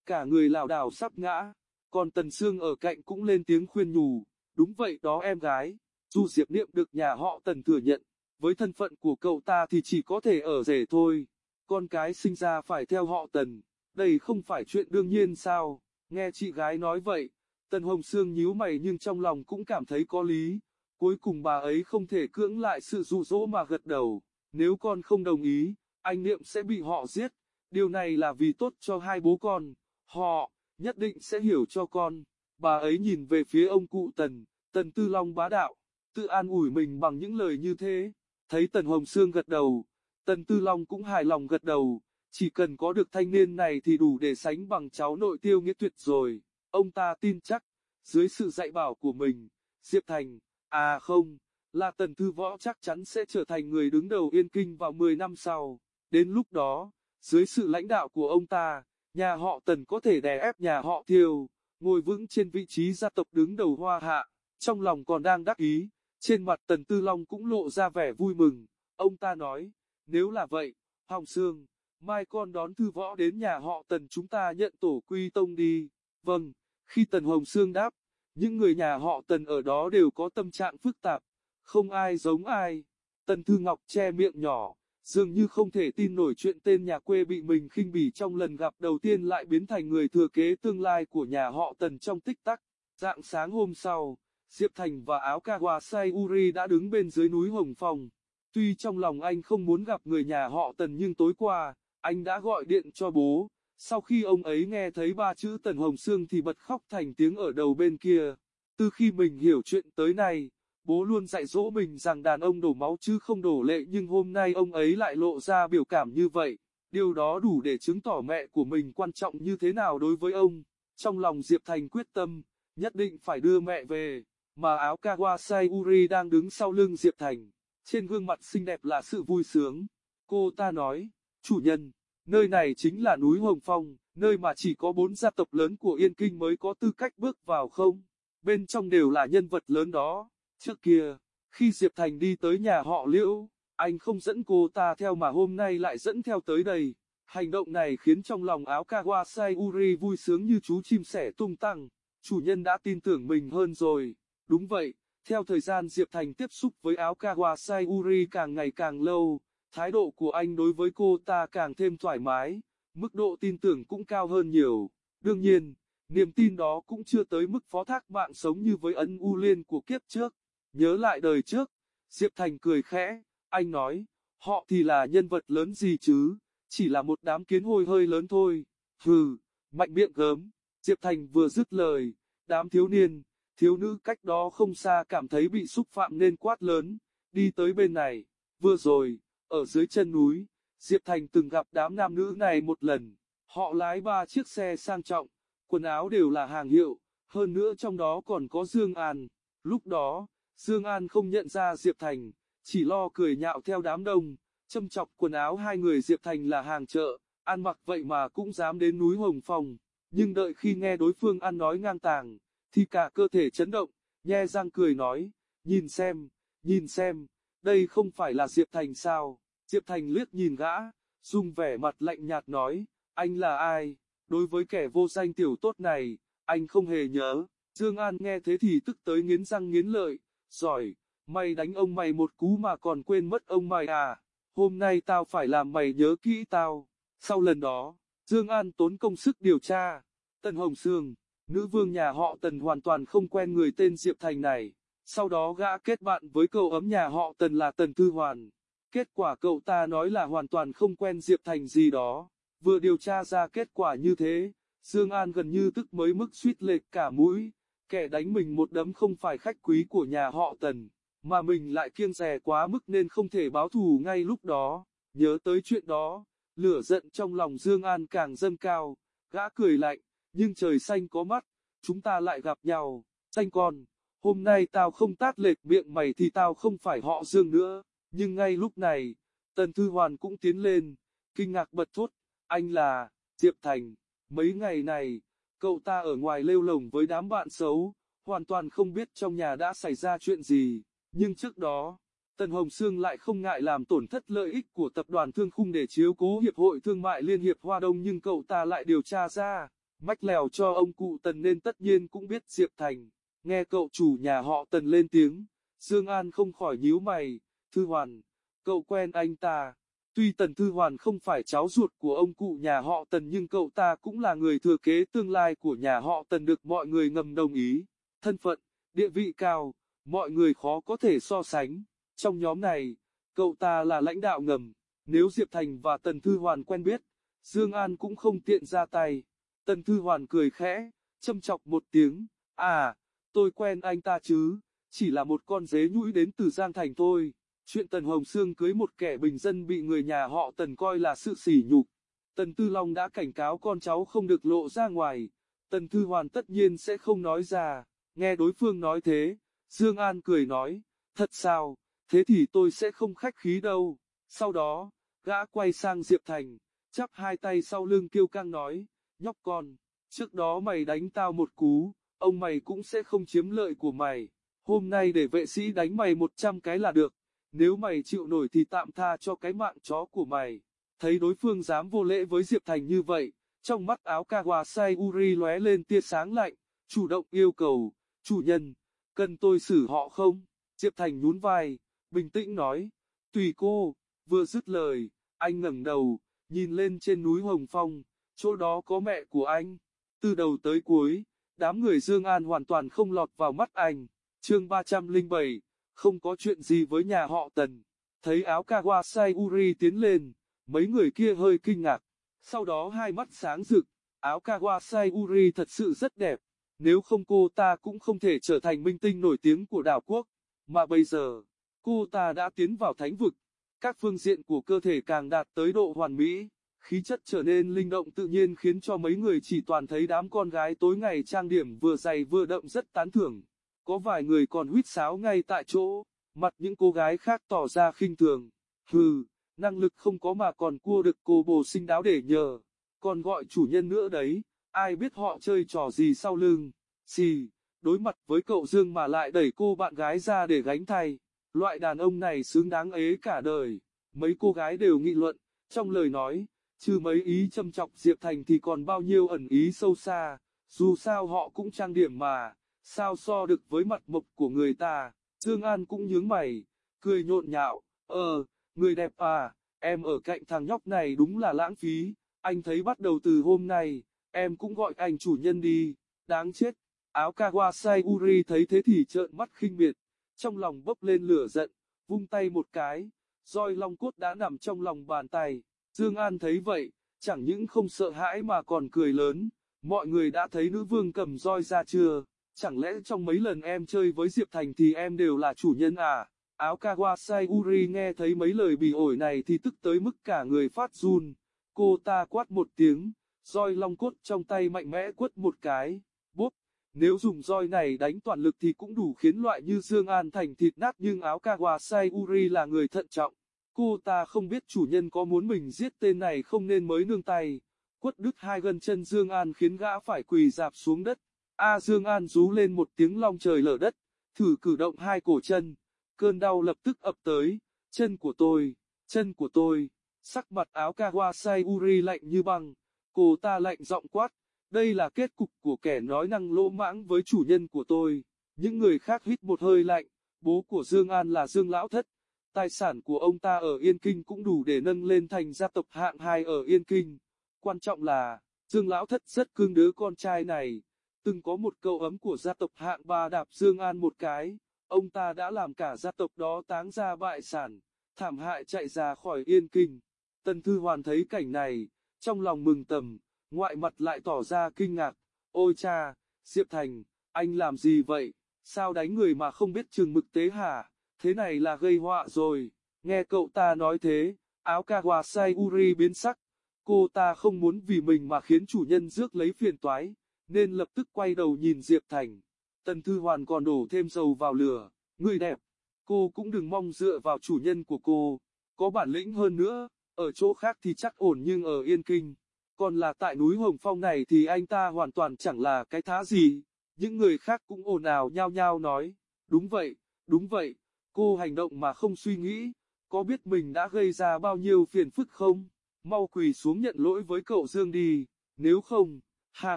cả người lảo đảo sắp ngã, còn Tần Sương ở cạnh cũng lên tiếng khuyên nhủ, đúng vậy đó em gái, dù Diệp Niệm được nhà họ Tần thừa nhận, với thân phận của cậu ta thì chỉ có thể ở rể thôi, con cái sinh ra phải theo họ Tần, đây không phải chuyện đương nhiên sao, nghe chị gái nói vậy, Tần Hồng Sương nhíu mày nhưng trong lòng cũng cảm thấy có lý, cuối cùng bà ấy không thể cưỡng lại sự dụ dỗ mà gật đầu, nếu con không đồng ý, anh Niệm sẽ bị họ giết, điều này là vì tốt cho hai bố con. Họ, nhất định sẽ hiểu cho con. Bà ấy nhìn về phía ông cụ Tần, Tần Tư Long bá đạo, tự an ủi mình bằng những lời như thế. Thấy Tần Hồng Sương gật đầu, Tần Tư Long cũng hài lòng gật đầu, chỉ cần có được thanh niên này thì đủ để sánh bằng cháu nội tiêu nghĩa tuyệt rồi. Ông ta tin chắc, dưới sự dạy bảo của mình, Diệp Thành, à không, là Tần Thư Võ chắc chắn sẽ trở thành người đứng đầu Yên Kinh vào 10 năm sau. Đến lúc đó, dưới sự lãnh đạo của ông ta, nhà họ Tần có thể đè ép nhà họ Thiều, ngồi vững trên vị trí gia tộc đứng đầu hoa hạ, trong lòng còn đang đắc ý, trên mặt Tần Tư Long cũng lộ ra vẻ vui mừng, ông ta nói, nếu là vậy, Hồng Sương, mai con đón thư võ đến nhà họ Tần chúng ta nhận tổ quy tông đi, vâng, khi Tần Hồng Sương đáp, những người nhà họ Tần ở đó đều có tâm trạng phức tạp, không ai giống ai, Tần Thư Ngọc che miệng nhỏ, Dường như không thể tin nổi chuyện tên nhà quê bị mình khinh bỉ trong lần gặp đầu tiên lại biến thành người thừa kế tương lai của nhà họ Tần trong tích tắc. Dạng sáng hôm sau, Diệp Thành và áo Kawasai Uri đã đứng bên dưới núi Hồng Phong. Tuy trong lòng anh không muốn gặp người nhà họ Tần nhưng tối qua, anh đã gọi điện cho bố. Sau khi ông ấy nghe thấy ba chữ Tần Hồng Sương thì bật khóc thành tiếng ở đầu bên kia. Từ khi mình hiểu chuyện tới nay, Bố luôn dạy dỗ mình rằng đàn ông đổ máu chứ không đổ lệ nhưng hôm nay ông ấy lại lộ ra biểu cảm như vậy. Điều đó đủ để chứng tỏ mẹ của mình quan trọng như thế nào đối với ông. Trong lòng Diệp Thành quyết tâm, nhất định phải đưa mẹ về, mà áo Kawasai Uri đang đứng sau lưng Diệp Thành. Trên gương mặt xinh đẹp là sự vui sướng. Cô ta nói, chủ nhân, Nơi này chính là núi Hồng Phong, nơi mà chỉ có bốn gia tộc lớn của Yên Kinh mới có tư cách bước vào không. Bên trong đều là nhân vật lớn đó. Trước kia, khi Diệp Thành đi tới nhà họ Liễu, anh không dẫn cô ta theo mà hôm nay lại dẫn theo tới đây. Hành động này khiến trong lòng áo Kawasai Uri vui sướng như chú chim sẻ tung tăng. Chủ nhân đã tin tưởng mình hơn rồi. Đúng vậy, theo thời gian Diệp Thành tiếp xúc với áo Kawasai Uri càng ngày càng lâu, thái độ của anh đối với cô ta càng thêm thoải mái, mức độ tin tưởng cũng cao hơn nhiều. Đương nhiên, niềm tin đó cũng chưa tới mức phó thác mạng sống như với ân u liên của kiếp trước. Nhớ lại đời trước, Diệp Thành cười khẽ, anh nói, họ thì là nhân vật lớn gì chứ, chỉ là một đám kiến hôi hơi lớn thôi. Hừ, mạnh miệng gớm, Diệp Thành vừa dứt lời, đám thiếu niên, thiếu nữ cách đó không xa cảm thấy bị xúc phạm nên quát lớn, đi tới bên này, vừa rồi, ở dưới chân núi, Diệp Thành từng gặp đám nam nữ này một lần, họ lái ba chiếc xe sang trọng, quần áo đều là hàng hiệu, hơn nữa trong đó còn có Dương An, lúc đó, Dương An không nhận ra Diệp Thành, chỉ lo cười nhạo theo đám đông, châm chọc quần áo hai người Diệp Thành là hàng chợ, ăn mặc vậy mà cũng dám đến núi Hồng Phong, nhưng đợi khi nghe đối phương ăn nói ngang tàng, thì cả cơ thể chấn động, nhe răng cười nói, nhìn xem, nhìn xem, đây không phải là Diệp Thành sao, Diệp Thành liếc nhìn gã, dùng vẻ mặt lạnh nhạt nói, anh là ai, đối với kẻ vô danh tiểu tốt này, anh không hề nhớ, Dương An nghe thế thì tức tới nghiến răng nghiến lợi, giỏi, mày đánh ông mày một cú mà còn quên mất ông mày à, hôm nay tao phải làm mày nhớ kỹ tao, sau lần đó, Dương An tốn công sức điều tra, Tần Hồng Sương Nữ vương nhà họ Tần hoàn toàn không quen người tên Diệp Thành này. Sau đó gã kết bạn với cậu ấm nhà họ Tần là Tần Thư Hoàn. Kết quả cậu ta nói là hoàn toàn không quen Diệp Thành gì đó. Vừa điều tra ra kết quả như thế, Dương An gần như tức mới mức suýt lệch cả mũi. Kẻ đánh mình một đấm không phải khách quý của nhà họ Tần, mà mình lại kiêng dè quá mức nên không thể báo thù ngay lúc đó. Nhớ tới chuyện đó, lửa giận trong lòng Dương An càng dâng cao, gã cười lạnh, nhưng trời xanh có mắt, chúng ta lại gặp nhau, xanh con, hôm nay tao không tát lệch miệng mày thì tao không phải họ Dương nữa, nhưng ngay lúc này, Tần Thư Hoàn cũng tiến lên, kinh ngạc bật thốt, anh là, Diệp Thành, mấy ngày này, cậu ta ở ngoài lêu lồng với đám bạn xấu, hoàn toàn không biết trong nhà đã xảy ra chuyện gì, nhưng trước đó, Tần Hồng Sương lại không ngại làm tổn thất lợi ích của tập đoàn Thương Khung để chiếu cố Hiệp hội Thương mại Liên hiệp Hoa Đông nhưng cậu ta lại điều tra ra, mách lèo cho ông cụ Tần nên tất nhiên cũng biết Diệp Thành. Nghe cậu chủ nhà họ Tần lên tiếng, Dương An không khỏi nhíu mày, Thư Hoàn, cậu quen anh ta. Tuy Tần Thư Hoàn không phải cháu ruột của ông cụ nhà họ Tần nhưng cậu ta cũng là người thừa kế tương lai của nhà họ Tần được mọi người ngầm đồng ý. Thân phận, địa vị cao, mọi người khó có thể so sánh. Trong nhóm này, cậu ta là lãnh đạo ngầm. Nếu Diệp Thành và Tần Thư Hoàn quen biết, Dương An cũng không tiện ra tay. Tần Thư Hoàn cười khẽ, châm chọc một tiếng, à, tôi quen anh ta chứ, chỉ là một con dế nhũi đến từ Giang Thành thôi. Chuyện Tần Hồng Sương cưới một kẻ bình dân bị người nhà họ Tần coi là sự sỉ nhục. Tần Tư Long đã cảnh cáo con cháu không được lộ ra ngoài, Tần Thư Hoàn tất nhiên sẽ không nói ra, nghe đối phương nói thế, Dương An cười nói, thật sao, thế thì tôi sẽ không khách khí đâu. Sau đó, gã quay sang Diệp Thành, chắp hai tay sau lưng kêu căng nói, nhóc con, trước đó mày đánh tao một cú, ông mày cũng sẽ không chiếm lợi của mày, hôm nay để vệ sĩ đánh mày 100 cái là được, nếu mày chịu nổi thì tạm tha cho cái mạng chó của mày. Thấy đối phương dám vô lễ với Diệp Thành như vậy, trong mắt áo Kawasai Uri lóe lên tia sáng lạnh, chủ động yêu cầu, chủ nhân, cần tôi xử họ không? Diệp Thành nhún vai, bình tĩnh nói, tùy cô, vừa dứt lời, anh ngẩng đầu, nhìn lên trên núi Hồng Phong, chỗ đó có mẹ của anh. Từ đầu tới cuối, đám người Dương An hoàn toàn không lọt vào mắt anh. Chương 307, không có chuyện gì với nhà họ Tần. Thấy áo Kawasai Uri tiến lên, mấy người kia hơi kinh ngạc. Sau đó hai mắt sáng rực, áo Kawasai Uri thật sự rất đẹp. Nếu không cô ta cũng không thể trở thành minh tinh nổi tiếng của đảo quốc. Mà bây giờ, cô ta đã tiến vào thánh vực. Các phương diện của cơ thể càng đạt tới độ hoàn mỹ khí chất trở nên linh động tự nhiên khiến cho mấy người chỉ toàn thấy đám con gái tối ngày trang điểm vừa dày vừa đậm rất tán thưởng. Có vài người còn huýt sáo ngay tại chỗ, mặt những cô gái khác tỏ ra khinh thường. Hừ, năng lực không có mà còn cua được cô bồ sinh đáo để nhờ, còn gọi chủ nhân nữa đấy, ai biết họ chơi trò gì sau lưng, xì, đối mặt với cậu Dương mà lại đẩy cô bạn gái ra để gánh thay, loại đàn ông này xứng đáng ế cả đời, mấy cô gái đều nghị luận, trong lời nói, trừ mấy ý châm chọc Diệp Thành thì còn bao nhiêu ẩn ý sâu xa, dù sao họ cũng trang điểm mà, sao so được với mặt mộc của người ta, Dương An cũng nhướng mày, cười nhộn nhạo, ờ, người đẹp à, em ở cạnh thằng nhóc này đúng là lãng phí, anh thấy bắt đầu từ hôm nay, em cũng gọi anh chủ nhân đi, đáng chết, áo Kawasai Uri thấy thế thì trợn mắt khinh miệt, trong lòng bốc lên lửa giận, vung tay một cái, roi long cốt đã nằm trong lòng bàn tay, Dương An thấy vậy, chẳng những không sợ hãi mà còn cười lớn, mọi người đã thấy nữ vương cầm roi ra chưa, chẳng lẽ trong mấy lần em chơi với Diệp Thành thì em đều là chủ nhân à? Áo Kawasai Uri nghe thấy mấy lời bị ổi này thì tức tới mức cả người phát run. Cô ta quát một tiếng, roi long cốt trong tay mạnh mẽ quất một cái, bốp. Nếu dùng roi này đánh toàn lực thì cũng đủ khiến loại như Dương An thành thịt nát nhưng áo Kawasai Uri là người thận trọng. Cô ta không biết chủ nhân có muốn mình giết tên này không nên mới nương tay. Quất đứt hai gân chân Dương An khiến gã phải quỳ dạp xuống đất. A Dương An rú lên một tiếng long trời lở đất, thử cử động hai cổ chân cơn đau lập tức ập tới, chân của tôi, chân của tôi, sắc mặt áo Kawasai Uri lạnh như băng, cô ta lạnh giọng quát, đây là kết cục của kẻ nói năng lỗ mãng với chủ nhân của tôi, những người khác hít một hơi lạnh, bố của Dương An là Dương Lão Thất, tài sản của ông ta ở Yên Kinh cũng đủ để nâng lên thành gia tộc hạng hai ở Yên Kinh, quan trọng là, Dương Lão Thất rất cưng đứa con trai này, từng có một câu ấm của gia tộc hạng ba đạp Dương An một cái. Ông ta đã làm cả gia tộc đó táng ra bại sản, thảm hại chạy ra khỏi yên kinh. Tần Thư Hoàn thấy cảnh này, trong lòng mừng tầm, ngoại mặt lại tỏ ra kinh ngạc. Ôi cha, Diệp Thành, anh làm gì vậy? Sao đánh người mà không biết chừng mực tế hả? Thế này là gây họa rồi. Nghe cậu ta nói thế, áo Kawasai Uri biến sắc. Cô ta không muốn vì mình mà khiến chủ nhân rước lấy phiền toái, nên lập tức quay đầu nhìn Diệp Thành. Tần Thư Hoàn còn đổ thêm dầu vào lửa, người đẹp, cô cũng đừng mong dựa vào chủ nhân của cô, có bản lĩnh hơn nữa, ở chỗ khác thì chắc ổn nhưng ở Yên Kinh, còn là tại núi Hồng Phong này thì anh ta hoàn toàn chẳng là cái thá gì, những người khác cũng ồn ào nhao nhao nói, đúng vậy, đúng vậy, cô hành động mà không suy nghĩ, có biết mình đã gây ra bao nhiêu phiền phức không, mau quỳ xuống nhận lỗi với cậu Dương đi, nếu không, ha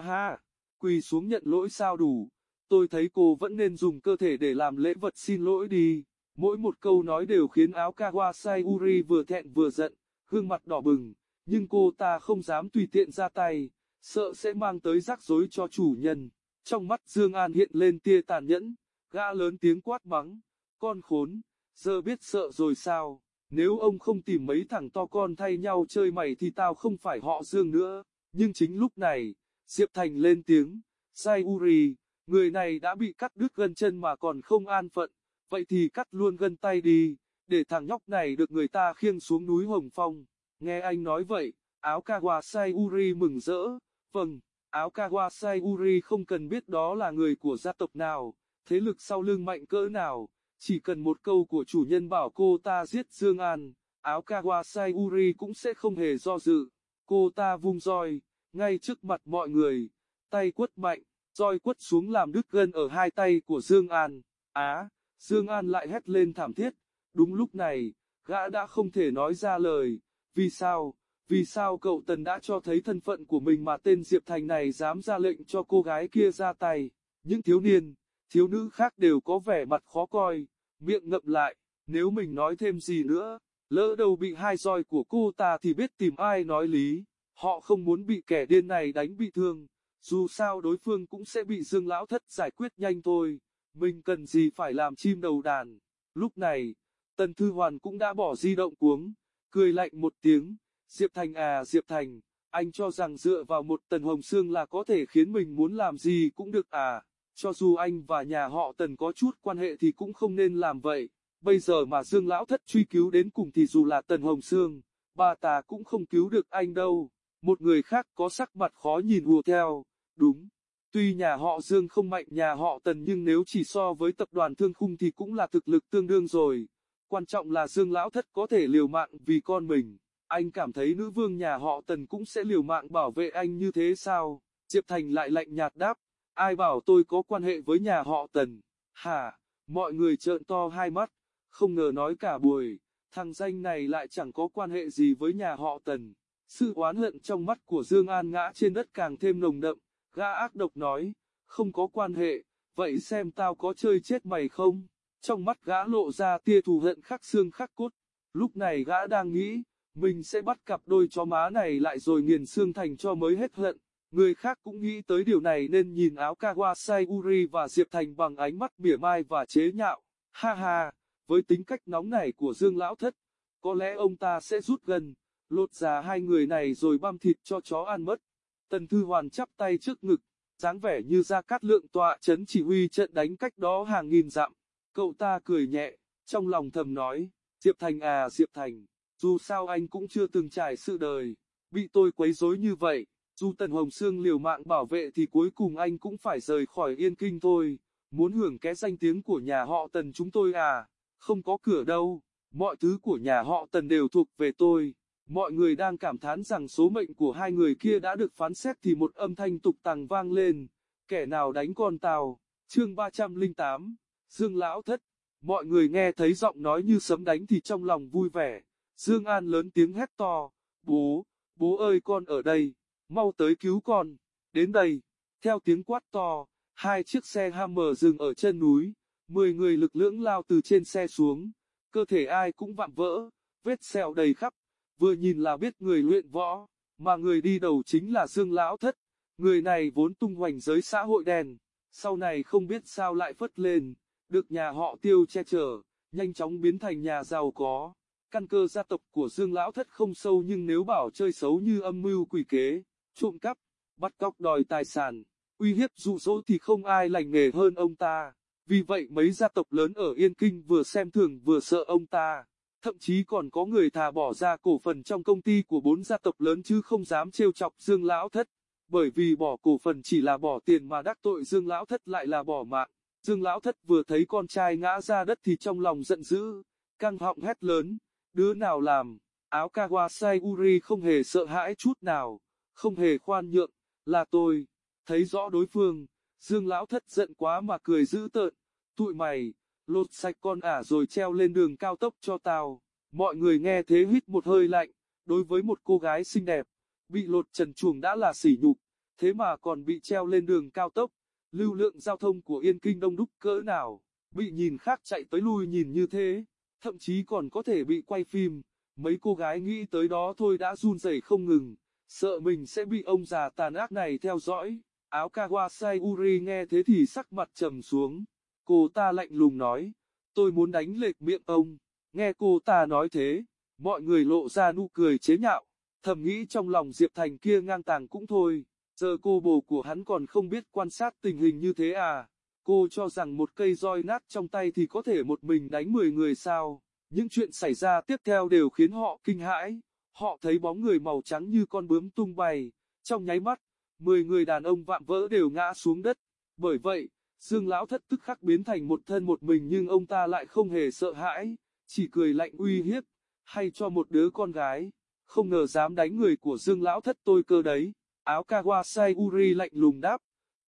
ha, quỳ xuống nhận lỗi sao đủ. Tôi thấy cô vẫn nên dùng cơ thể để làm lễ vật xin lỗi đi. Mỗi một câu nói đều khiến áo Kawasai Uri vừa thẹn vừa giận, gương mặt đỏ bừng, nhưng cô ta không dám tùy tiện ra tay, sợ sẽ mang tới rắc rối cho chủ nhân. Trong mắt Dương An hiện lên tia tàn nhẫn, gã lớn tiếng quát mắng, con khốn, giờ biết sợ rồi sao, nếu ông không tìm mấy thằng to con thay nhau chơi mày thì tao không phải họ Dương nữa. Nhưng chính lúc này, Diệp Thành lên tiếng, Sai Uri, Người này đã bị cắt đứt gân chân mà còn không an phận, vậy thì cắt luôn gân tay đi, để thằng nhóc này được người ta khiêng xuống núi Hồng Phong. Nghe anh nói vậy, áo Kawasai Uri mừng rỡ, vâng, áo Kawasai Uri không cần biết đó là người của gia tộc nào, thế lực sau lưng mạnh cỡ nào, chỉ cần một câu của chủ nhân bảo cô ta giết Dương An, áo Kawasai Uri cũng sẽ không hề do dự. Cô ta vung roi, ngay trước mặt mọi người, tay quất mạnh, roi quất xuống làm đứt gân ở hai tay của Dương An. Á, Dương An lại hét lên thảm thiết. Đúng lúc này, gã đã không thể nói ra lời. Vì sao? Vì sao cậu Tần đã cho thấy thân phận của mình mà tên Diệp Thành này dám ra lệnh cho cô gái kia ra tay? Những thiếu niên, thiếu nữ khác đều có vẻ mặt khó coi, miệng ngậm lại. Nếu mình nói thêm gì nữa, lỡ đầu bị hai roi của cô ta thì biết tìm ai nói lý. Họ không muốn bị kẻ điên này đánh bị thương. Dù sao đối phương cũng sẽ bị Dương Lão Thất giải quyết nhanh thôi, mình cần gì phải làm chim đầu đàn. Lúc này, Tần Thư Hoàn cũng đã bỏ di động cuống, cười lạnh một tiếng, Diệp Thành à Diệp Thành, anh cho rằng dựa vào một Tần Hồng Sương là có thể khiến mình muốn làm gì cũng được à, cho dù anh và nhà họ Tần có chút quan hệ thì cũng không nên làm vậy, bây giờ mà Dương Lão Thất truy cứu đến cùng thì dù là Tần Hồng Sương, bà ta cũng không cứu được anh đâu. Một người khác có sắc mặt khó nhìn hùa theo, Đúng, tuy nhà họ Dương không mạnh nhà họ Tần nhưng nếu chỉ so với tập đoàn Thương Khung thì cũng là thực lực tương đương rồi. Quan trọng là Dương Lão Thất có thể liều mạng vì con mình. Anh cảm thấy nữ vương nhà họ Tần cũng sẽ liều mạng bảo vệ anh như thế sao? Diệp Thành lại lạnh nhạt đáp, ai bảo tôi có quan hệ với nhà họ Tần? Hả? Mọi người trợn to hai mắt, không ngờ nói cả buổi, thằng danh này lại chẳng có quan hệ gì với nhà họ Tần. Sự oán hận trong mắt của Dương An ngã trên đất càng thêm nồng đậm, gã ác độc nói, không có quan hệ, vậy xem tao có chơi chết mày không? Trong mắt gã lộ ra tia thù hận khắc xương khắc cốt, lúc này gã đang nghĩ, mình sẽ bắt cặp đôi chó má này lại rồi nghiền xương thành cho mới hết hận. Người khác cũng nghĩ tới điều này nên nhìn áo Kawasai Uri và Diệp Thành bằng ánh mắt mỉa mai và chế nhạo. Ha ha, với tính cách nóng này của Dương Lão Thất, có lẽ ông ta sẽ rút gần, lột ra hai người này rồi băm thịt cho chó ăn mất. Tần Thư Hoàn chắp tay trước ngực, dáng vẻ như ra cát lượng tọa chấn chỉ huy trận đánh cách đó hàng nghìn dặm. Cậu ta cười nhẹ, trong lòng thầm nói, Diệp Thành à Diệp Thành, dù sao anh cũng chưa từng trải sự đời, bị tôi quấy rối như vậy, dù Tần Hồng Sương liều mạng bảo vệ thì cuối cùng anh cũng phải rời khỏi Yên Kinh thôi, muốn hưởng cái danh tiếng của nhà họ Tần chúng tôi à, không có cửa đâu, mọi thứ của nhà họ Tần đều thuộc về tôi. Mọi người đang cảm thán rằng số mệnh của hai người kia đã được phán xét thì một âm thanh tục tằng vang lên, kẻ nào đánh con tàu, chương 308, Dương Lão Thất, mọi người nghe thấy giọng nói như sấm đánh thì trong lòng vui vẻ, Dương An lớn tiếng hét to, bố, bố ơi con ở đây, mau tới cứu con, đến đây, theo tiếng quát to, hai chiếc xe Hammer dừng ở chân núi, mười người lực lưỡng lao từ trên xe xuống, cơ thể ai cũng vạm vỡ, vết sẹo đầy khắp, vừa nhìn là biết người luyện võ, mà người đi đầu chính là Dương Lão Thất, người này vốn tung hoành giới xã hội đen, sau này không biết sao lại phất lên, được nhà họ tiêu che chở, nhanh chóng biến thành nhà giàu có. Căn cơ gia tộc của Dương Lão Thất không sâu nhưng nếu bảo chơi xấu như âm mưu quỷ kế, trộm cắp, bắt cóc đòi tài sản, uy hiếp dụ dỗ thì không ai lành nghề hơn ông ta. Vì vậy mấy gia tộc lớn ở Yên Kinh vừa xem thường vừa sợ ông ta. Thậm chí còn có người thà bỏ ra cổ phần trong công ty của bốn gia tộc lớn chứ không dám trêu chọc Dương Lão Thất. Bởi vì bỏ cổ phần chỉ là bỏ tiền mà đắc tội Dương Lão Thất lại là bỏ mạng. Dương Lão Thất vừa thấy con trai ngã ra đất thì trong lòng giận dữ, căng họng hét lớn, đứa nào làm, áo Kawasai Uri không hề sợ hãi chút nào, không hề khoan nhượng, là tôi, thấy rõ đối phương, Dương Lão Thất giận quá mà cười dữ tợn, tụi mày, lột sạch con ả rồi treo lên đường cao tốc cho tao, mọi người nghe thế hít một hơi lạnh, đối với một cô gái xinh đẹp, bị lột trần chuồng đã là sỉ nhục, thế mà còn bị treo lên đường cao tốc, lưu lượng giao thông của Yên Kinh đông đúc cỡ nào, bị nhìn khác chạy tới lui nhìn như thế, thậm chí còn có thể bị quay phim, mấy cô gái nghĩ tới đó thôi đã run rẩy không ngừng, sợ mình sẽ bị ông già tàn ác này theo dõi. Áo Kawasai Uri nghe thế thì sắc mặt trầm xuống, cô ta lạnh lùng nói, tôi muốn đánh lệch miệng ông, nghe cô ta nói thế, mọi người lộ ra nụ cười chế nhạo, thầm nghĩ trong lòng Diệp Thành kia ngang tàng cũng thôi. Giờ cô bồ của hắn còn không biết quan sát tình hình như thế à? Cô cho rằng một cây roi nát trong tay thì có thể một mình đánh 10 người sao? Những chuyện xảy ra tiếp theo đều khiến họ kinh hãi. Họ thấy bóng người màu trắng như con bướm tung bay. Trong nháy mắt, 10 người đàn ông vạm vỡ đều ngã xuống đất. Bởi vậy, Dương Lão Thất tức khắc biến thành một thân một mình nhưng ông ta lại không hề sợ hãi, chỉ cười lạnh uy hiếp, hay cho một đứa con gái. Không ngờ dám đánh người của Dương Lão Thất tôi cơ đấy. Áo Kawasai Uri lạnh lùng đáp,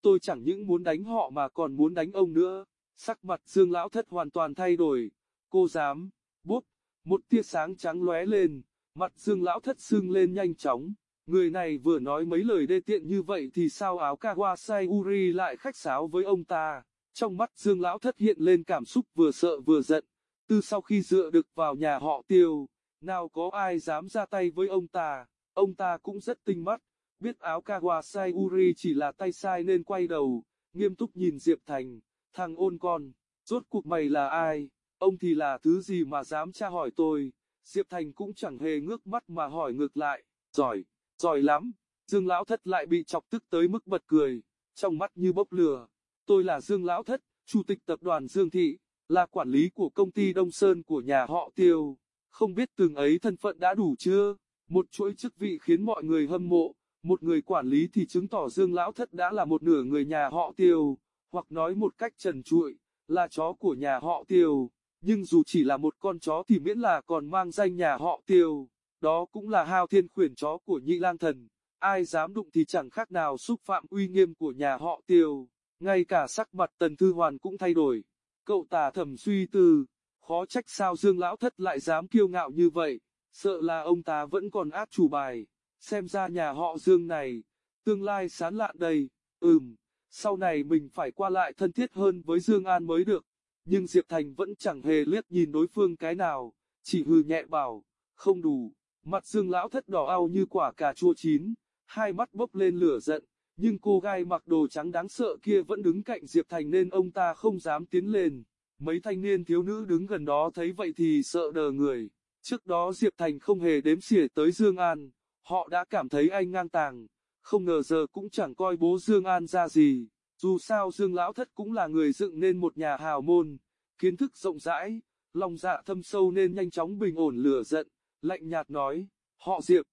tôi chẳng những muốn đánh họ mà còn muốn đánh ông nữa. Sắc mặt Dương Lão Thất hoàn toàn thay đổi, cô dám, bốp, một tia sáng trắng lóe lên, mặt Dương Lão Thất sưng lên nhanh chóng. Người này vừa nói mấy lời đê tiện như vậy thì sao áo Kawasai Uri lại khách sáo với ông ta. Trong mắt Dương Lão Thất hiện lên cảm xúc vừa sợ vừa giận. Từ sau khi dựa được vào nhà họ tiêu, nào có ai dám ra tay với ông ta, ông ta cũng rất tinh mắt, biết áo Kawasai Uri chỉ là tay sai nên quay đầu, nghiêm túc nhìn Diệp Thành, thằng ôn con, rốt cuộc mày là ai, ông thì là thứ gì mà dám tra hỏi tôi, Diệp Thành cũng chẳng hề ngước mắt mà hỏi ngược lại, giỏi, giỏi lắm, Dương Lão Thất lại bị chọc tức tới mức bật cười, trong mắt như bốc lửa, tôi là Dương Lão Thất, chủ tịch tập đoàn Dương Thị, là quản lý của công ty Đông Sơn của nhà họ Tiêu, không biết từng ấy thân phận đã đủ chưa, một chuỗi chức vị khiến mọi người hâm mộ. Một người quản lý thì chứng tỏ Dương Lão Thất đã là một nửa người nhà họ Tiêu, hoặc nói một cách trần trụi, là chó của nhà họ Tiêu. nhưng dù chỉ là một con chó thì miễn là còn mang danh nhà họ tiêu, đó cũng là hao thiên khuyển chó của nhị lang thần, ai dám đụng thì chẳng khác nào xúc phạm uy nghiêm của nhà họ tiêu, ngay cả sắc mặt tần thư hoàn cũng thay đổi, cậu tà thầm suy tư, khó trách sao dương lão thất lại dám kiêu ngạo như vậy, sợ là ông ta vẫn còn át chủ bài, xem ra nhà họ dương này, tương lai sán lạn đầy, ừm, sau này mình phải qua lại thân thiết hơn với Dương An mới được. Nhưng Diệp Thành vẫn chẳng hề liếc nhìn đối phương cái nào, chỉ hừ nhẹ bảo, không đủ, mặt Dương lão thất đỏ ao như quả cà chua chín, hai mắt bốc lên lửa giận, nhưng cô gái mặc đồ trắng đáng sợ kia vẫn đứng cạnh Diệp Thành nên ông ta không dám tiến lên. Mấy thanh niên thiếu nữ đứng gần đó thấy vậy thì sợ đờ người. Trước đó Diệp Thành không hề đếm xỉa tới Dương An, họ đã cảm thấy anh ngang tàng, không ngờ giờ cũng chẳng coi bố Dương An ra gì. Dù sao Dương Lão Thất cũng là người dựng nên một nhà hào môn, kiến thức rộng rãi, lòng dạ thâm sâu nên nhanh chóng bình ổn lửa giận, lạnh nhạt nói, họ Diệp,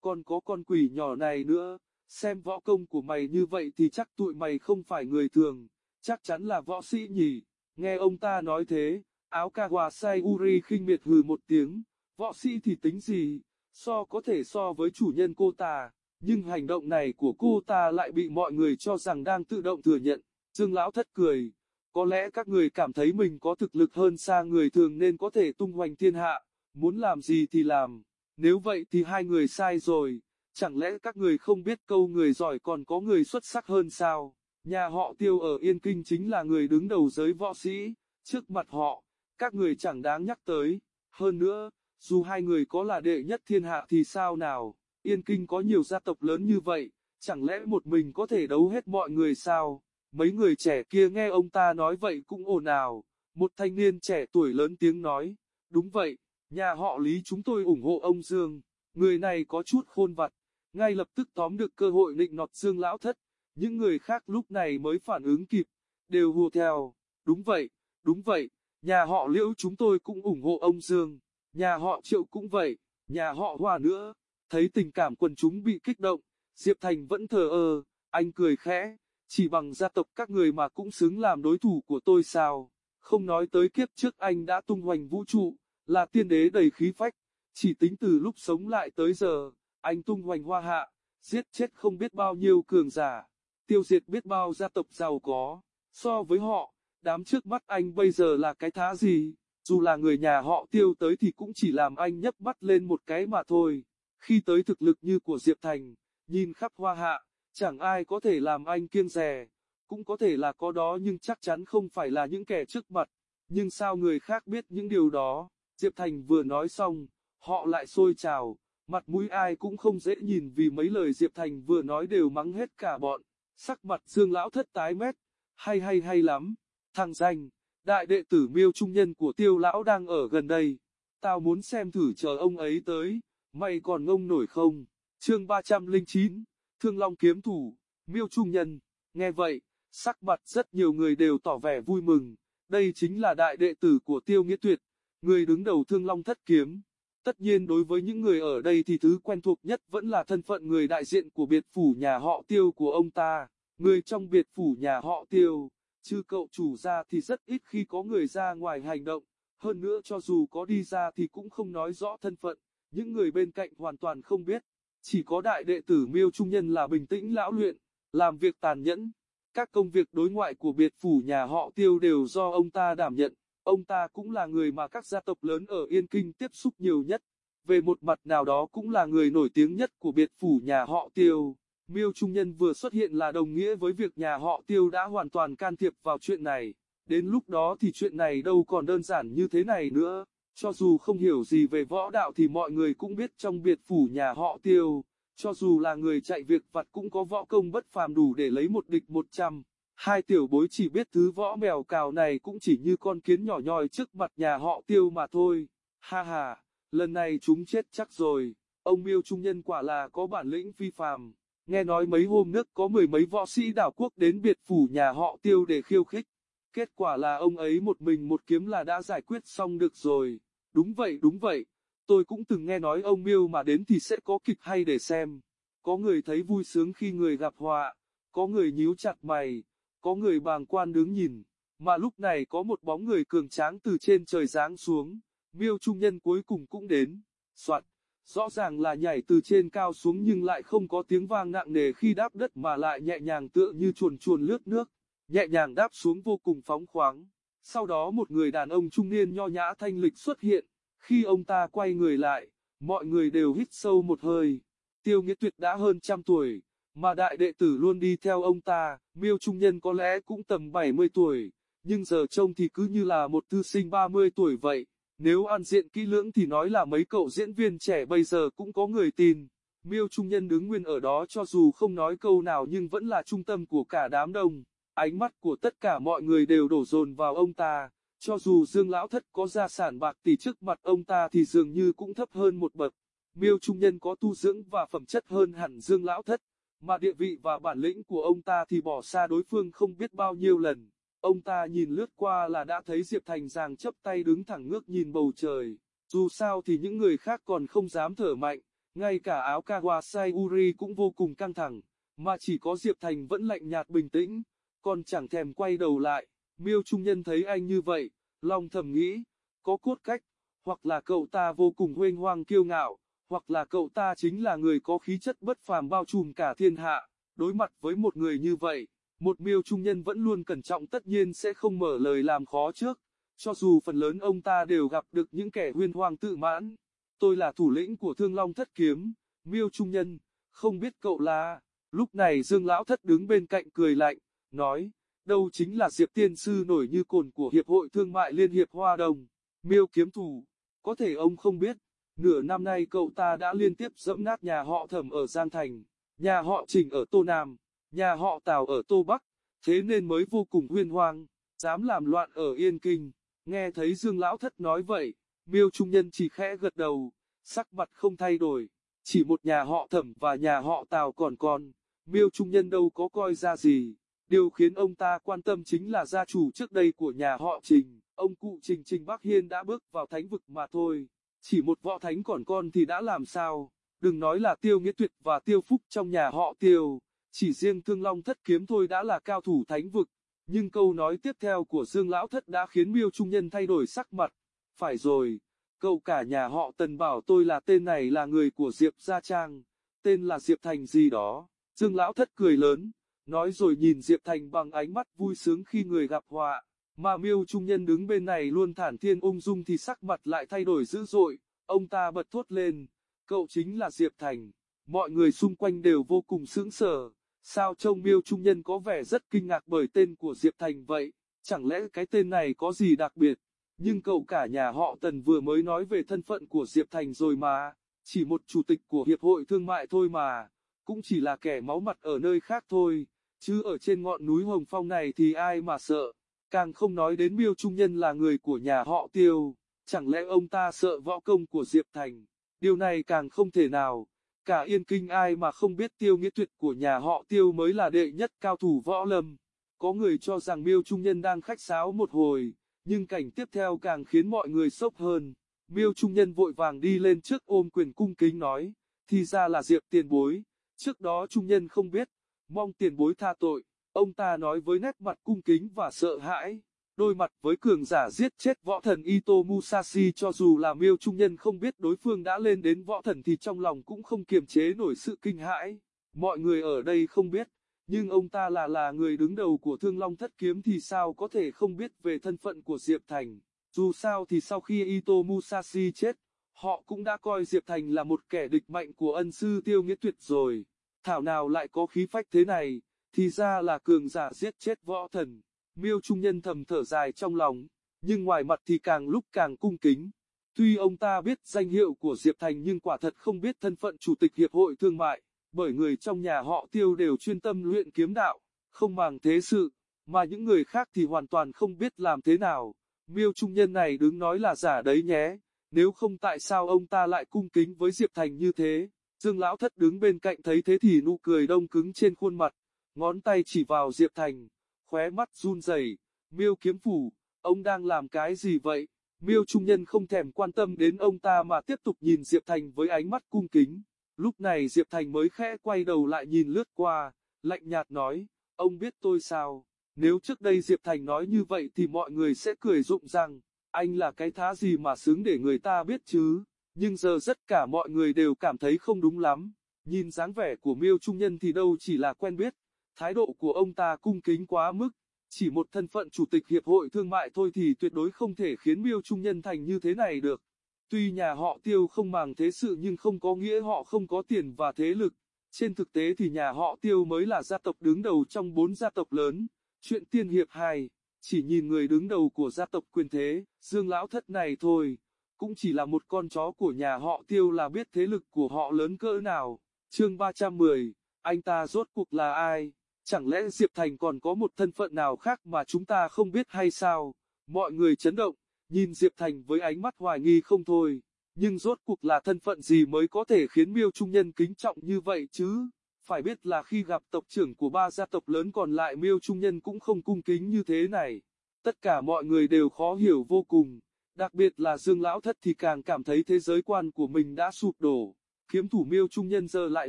còn có con quỷ nhỏ này nữa, xem võ công của mày như vậy thì chắc tụi mày không phải người thường, chắc chắn là võ sĩ nhỉ, nghe ông ta nói thế, áo Kawasai Uri khinh miệt hừ một tiếng, võ sĩ thì tính gì, so có thể so với chủ nhân cô ta nhưng hành động này của cô ta lại bị mọi người cho rằng đang tự động thừa nhận. Dương Lão thất cười, có lẽ các người cảm thấy mình có thực lực hơn xa người thường nên có thể tung hoành thiên hạ, muốn làm gì thì làm, nếu vậy thì hai người sai rồi, chẳng lẽ các người không biết câu người giỏi còn có người xuất sắc hơn sao? Nhà họ tiêu ở Yên Kinh chính là người đứng đầu giới võ sĩ, trước mặt họ, các người chẳng đáng nhắc tới, hơn nữa, dù hai người có là đệ nhất thiên hạ thì sao nào? Yên Kinh có nhiều gia tộc lớn như vậy, chẳng lẽ một mình có thể đấu hết mọi người sao? Mấy người trẻ kia nghe ông ta nói vậy cũng ồn ào. Một thanh niên trẻ tuổi lớn tiếng nói, đúng vậy, nhà họ Lý chúng tôi ủng hộ ông Dương. Người này có chút khôn vặt, ngay lập tức tóm được cơ hội nịnh nọt Dương lão thất. Những người khác lúc này mới phản ứng kịp, đều hùa theo. Đúng vậy, đúng vậy, nhà họ Liễu chúng tôi cũng ủng hộ ông Dương. Nhà họ Triệu cũng vậy, nhà họ Hòa nữa. Thấy tình cảm quần chúng bị kích động, Diệp Thành vẫn thờ ơ, anh cười khẽ, chỉ bằng gia tộc các người mà cũng xứng làm đối thủ của tôi sao, không nói tới kiếp trước anh đã tung hoành vũ trụ, là tiên đế đầy khí phách, chỉ tính từ lúc sống lại tới giờ, anh tung hoành hoa hạ, giết chết không biết bao nhiêu cường giả, tiêu diệt biết bao gia tộc giàu có, so với họ, đám trước mắt anh bây giờ là cái thá gì, dù là người nhà họ tiêu tới thì cũng chỉ làm anh nhấp mắt lên một cái mà thôi. Khi tới thực lực như của Diệp Thành, nhìn khắp hoa hạ, chẳng ai có thể làm anh kiêng rè, cũng có thể là có đó nhưng chắc chắn không phải là những kẻ trước mặt. Nhưng sao người khác biết những điều đó? Diệp Thành vừa nói xong, họ lại sôi trào, mặt mũi ai cũng không dễ nhìn vì mấy lời Diệp Thành vừa nói đều mắng hết cả bọn. Sắc mặt Dương lão thất tái mét, hay hay hay lắm, thằng danh, đại đệ tử miêu trung nhân của tiêu lão đang ở gần đây, tao muốn xem thử chờ ông ấy tới. Mày còn ngông nổi không? Chương 309, Thương Long kiếm thủ, Miêu Trung Nhân. Nghe vậy, sắc mặt rất nhiều người đều tỏ vẻ vui mừng. Đây chính là đại đệ tử của Tiêu Nghĩa Tuyệt, người đứng đầu Thương Long thất kiếm. Tất nhiên đối với những người ở đây thì thứ quen thuộc nhất vẫn là thân phận người đại diện của biệt phủ nhà họ Tiêu của ông ta. Người trong biệt phủ nhà họ Tiêu, chứ cậu chủ ra thì rất ít khi có người ra ngoài hành động. Hơn nữa cho dù có đi ra thì cũng không nói rõ thân phận những người bên cạnh hoàn toàn không biết. Chỉ có đại đệ tử miêu trung nhân là bình tĩnh lão luyện, làm việc tàn nhẫn. Các công việc đối ngoại của biệt phủ nhà họ tiêu đều do ông ta đảm nhận. Ông ta cũng là người mà các gia tộc lớn ở Yên Kinh tiếp xúc nhiều nhất. Về một mặt nào đó cũng là người nổi tiếng nhất của biệt phủ nhà họ tiêu. Miêu Trung Nhân vừa xuất hiện là đồng nghĩa với việc nhà họ tiêu đã hoàn toàn can thiệp vào chuyện này. Đến lúc đó thì chuyện này đâu còn đơn giản như thế này nữa. Cho dù không hiểu gì về võ đạo thì mọi người cũng biết trong biệt phủ nhà họ tiêu, cho dù là người chạy việc vặt cũng có võ công bất phàm đủ để lấy một địch một trăm. Hai tiểu bối chỉ biết thứ võ mèo cào này cũng chỉ như con kiến nhỏ nhoi trước mặt nhà họ tiêu mà thôi. Ha ha, lần này chúng chết chắc rồi, ông miêu trung nhân quả là có bản lĩnh phi phàm. Nghe nói mấy hôm nước có mười mấy võ sĩ đảo quốc đến biệt phủ nhà họ tiêu để khiêu khích. Kết quả là ông ấy một mình một kiếm là đã giải quyết xong được rồi. Đúng vậy đúng vậy, tôi cũng từng nghe nói ông miêu mà đến thì sẽ có kịch hay để xem. Có người thấy vui sướng khi người gặp họa, có người nhíu chặt mày, có người bàng quan đứng nhìn. mà lúc này có một bóng người cường tráng từ trên trời giáng xuống, miêu trung nhân cuối cùng cũng đến, soạt, rõ ràng là nhảy từ trên cao xuống nhưng lại không có tiếng vang nặng nề khi đáp đất mà lại nhẹ nhàng tựa như chuồn chuồn lướt nước, nhẹ nhàng đáp xuống vô cùng phóng khoáng. Sau đó một người đàn ông trung niên nho nhã thanh lịch xuất hiện, khi ông ta quay người lại, mọi người đều hít sâu một hơi. Tiêu Nghĩa Tuyệt đã hơn trăm tuổi, mà đại đệ tử luôn đi theo ông ta, miêu trung nhân có lẽ cũng tầm 70 tuổi, nhưng giờ trông thì cứ như là một thư sinh 30 tuổi vậy. Nếu ăn diện kỹ lưỡng thì nói là mấy cậu diễn viên trẻ bây giờ cũng có người tin. Miêu Trung Nhân đứng nguyên ở đó cho dù không nói câu nào nhưng vẫn là trung tâm của cả đám đông. Ánh mắt của tất cả mọi người đều đổ dồn vào ông ta. Cho dù Dương Lão Thất có gia sản bạc tỷ trước mặt ông ta thì dường như cũng thấp hơn một bậc. Miêu Trung Nhân có tu dưỡng và phẩm chất hơn hẳn Dương Lão Thất, mà địa vị và bản lĩnh của ông ta thì bỏ xa đối phương không biết bao nhiêu lần. Ông ta nhìn lướt qua là đã thấy Diệp Thành giang chấp tay đứng thẳng ngước nhìn bầu trời. Dù sao thì những người khác còn không dám thở mạnh, ngay cả áo Kawasai Uri cũng vô cùng căng thẳng, mà chỉ có Diệp Thành vẫn lạnh nhạt bình tĩnh, còn chẳng thèm quay đầu lại. Miêu Trung Nhân thấy anh như vậy, lòng thầm nghĩ, có cốt cách, hoặc là cậu ta vô cùng huênh hoang kiêu ngạo, hoặc là cậu ta chính là người có khí chất bất phàm bao trùm cả thiên hạ. Đối mặt với một người như vậy, một miêu trung nhân vẫn luôn cẩn trọng tất nhiên sẽ không mở lời làm khó trước, cho dù phần lớn ông ta đều gặp được những kẻ huyên hoang tự mãn. Tôi là thủ lĩnh của thương long thất kiếm, miêu trung nhân, không biết cậu là... Lúc này Dương Lão Thất đứng bên cạnh cười lạnh, nói, đâu chính là Diệp Tiên Sư nổi như cồn của Hiệp hội Thương mại Liên hiệp Hoa Đồng, miêu kiếm thủ, có thể ông không biết, nửa năm nay cậu ta đã liên tiếp dẫm nát nhà họ thẩm ở Giang Thành, nhà họ Trình ở Tô Nam, nhà họ Tào ở Tô Bắc, thế nên mới vô cùng huyên hoang, dám làm loạn ở Yên Kinh. Nghe thấy Dương Lão Thất nói vậy, miêu trung nhân chỉ khẽ gật đầu, sắc mặt không thay đổi, chỉ một nhà họ thẩm và nhà họ Tào còn con, miêu trung nhân đâu có coi ra gì. Điều khiến ông ta quan tâm chính là gia chủ trước đây của nhà họ Trình, ông cụ Trình Trình Bắc Hiên đã bước vào thánh vực mà thôi. Chỉ một võ thánh còn con thì đã làm sao, đừng nói là tiêu nghĩa tuyệt và tiêu phúc trong nhà họ tiêu, chỉ riêng thương long thất kiếm thôi đã là cao thủ thánh vực. Nhưng câu nói tiếp theo của Dương Lão Thất đã khiến miêu trung nhân thay đổi sắc mặt. Phải rồi, cậu cả nhà họ tần bảo tôi là tên này là người của Diệp Gia Trang, tên là Diệp Thành gì đó. Dương Lão Thất cười lớn, nói rồi nhìn Diệp Thành bằng ánh mắt vui sướng khi người gặp họa. Mà miêu trung nhân đứng bên này luôn thản thiên ung dung thì sắc mặt lại thay đổi dữ dội, ông ta bật thốt lên, cậu chính là Diệp Thành. Mọi người xung quanh đều vô cùng sững sờ, sao trông miêu trung nhân có vẻ rất kinh ngạc bởi tên của Diệp Thành vậy, chẳng lẽ cái tên này có gì đặc biệt, nhưng cậu cả nhà họ Tần vừa mới nói về thân phận của Diệp Thành rồi mà, chỉ một chủ tịch của Hiệp hội Thương mại thôi mà, cũng chỉ là kẻ máu mặt ở nơi khác thôi, chứ ở trên ngọn núi Hồng Phong này thì ai mà sợ. Càng không nói đến miêu trung nhân là người của nhà họ tiêu, chẳng lẽ ông ta sợ võ công của Diệp Thành, điều này càng không thể nào, cả yên kinh ai mà không biết tiêu nghĩa tuyệt của nhà họ tiêu mới là đệ nhất cao thủ võ lâm. Có người cho rằng miêu trung nhân đang khách sáo một hồi, nhưng cảnh tiếp theo càng khiến mọi người sốc hơn. Miêu trung nhân vội vàng đi lên trước ôm quyền cung kính nói, thì ra là Diệp tiền bối, trước đó trung nhân không biết, mong tiền bối tha tội. Ông ta nói với nét mặt cung kính và sợ hãi, đôi mặt với cường giả giết chết võ thần Ito Musashi cho dù là miêu trung nhân không biết đối phương đã lên đến võ thần thì trong lòng cũng không kiềm chế nổi sự kinh hãi. Mọi người ở đây không biết, nhưng ông ta là là người đứng đầu của Thương Long Thất Kiếm thì sao có thể không biết về thân phận của Diệp Thành. Dù sao thì sau khi Ito Musashi chết, họ cũng đã coi Diệp Thành là một kẻ địch mạnh của ân sư tiêu nghĩa tuyệt rồi. Thảo nào lại có khí phách thế này thì ra là cường giả giết chết võ thần. Miêu Trung Nhân thầm thở dài trong lòng, nhưng ngoài mặt thì càng lúc càng cung kính. Tuy ông ta biết danh hiệu của Diệp Thành nhưng quả thật không biết thân phận Chủ tịch Hiệp hội Thương mại, bởi người trong nhà họ tiêu đều chuyên tâm luyện kiếm đạo, không màng thế sự, mà những người khác thì hoàn toàn không biết làm thế nào. Miêu Trung Nhân này đứng nói là giả đấy nhé, nếu không tại sao ông ta lại cung kính với Diệp Thành như thế. Dương Lão Thất đứng bên cạnh thấy thế thì nụ cười đông cứng trên khuôn mặt, ngón tay chỉ vào Diệp Thành, khóe mắt run rẩy, miêu kiếm phủ, ông đang làm cái gì vậy? Miêu trung nhân không thèm quan tâm đến ông ta mà tiếp tục nhìn Diệp Thành với ánh mắt cung kính. Lúc này Diệp Thành mới khẽ quay đầu lại nhìn lướt qua, lạnh nhạt nói, ông biết tôi sao? Nếu trước đây Diệp Thành nói như vậy thì mọi người sẽ cười rụng rằng, anh là cái thá gì mà xứng để người ta biết chứ. Nhưng giờ tất cả mọi người đều cảm thấy không đúng lắm. Nhìn dáng vẻ của Miêu Trung Nhân thì đâu chỉ là quen biết, thái độ của ông ta cung kính quá mức. Chỉ một thân phận chủ tịch hiệp hội thương mại thôi thì tuyệt đối không thể khiến Miêu Trung Nhân thành như thế này được. Tuy nhà họ Tiêu không màng thế sự nhưng không có nghĩa họ không có tiền và thế lực. Trên thực tế thì nhà họ Tiêu mới là gia tộc đứng đầu trong bốn gia tộc lớn. Chuyện tiên hiệp hai chỉ nhìn người đứng đầu của gia tộc quyền thế, Dương Lão Thất này thôi, cũng chỉ là một con chó của nhà họ Tiêu là biết thế lực của họ lớn cỡ nào. Chương 310, anh ta rốt cuộc là ai? Chẳng lẽ Diệp Thành còn có một thân phận nào khác mà chúng ta không biết hay sao? Mọi người chấn động, nhìn Diệp Thành với ánh mắt hoài nghi không thôi. Nhưng rốt cuộc là thân phận gì mới có thể khiến miêu trung nhân kính trọng như vậy chứ? Phải biết là khi gặp tộc trưởng của ba gia tộc lớn còn lại miêu trung nhân cũng không cung kính như thế này. Tất cả mọi người đều khó hiểu vô cùng. Đặc biệt là Dương Lão Thất thì càng cảm thấy thế giới quan của mình đã sụp đổ. Kiếm thủ miêu trung nhân giờ lại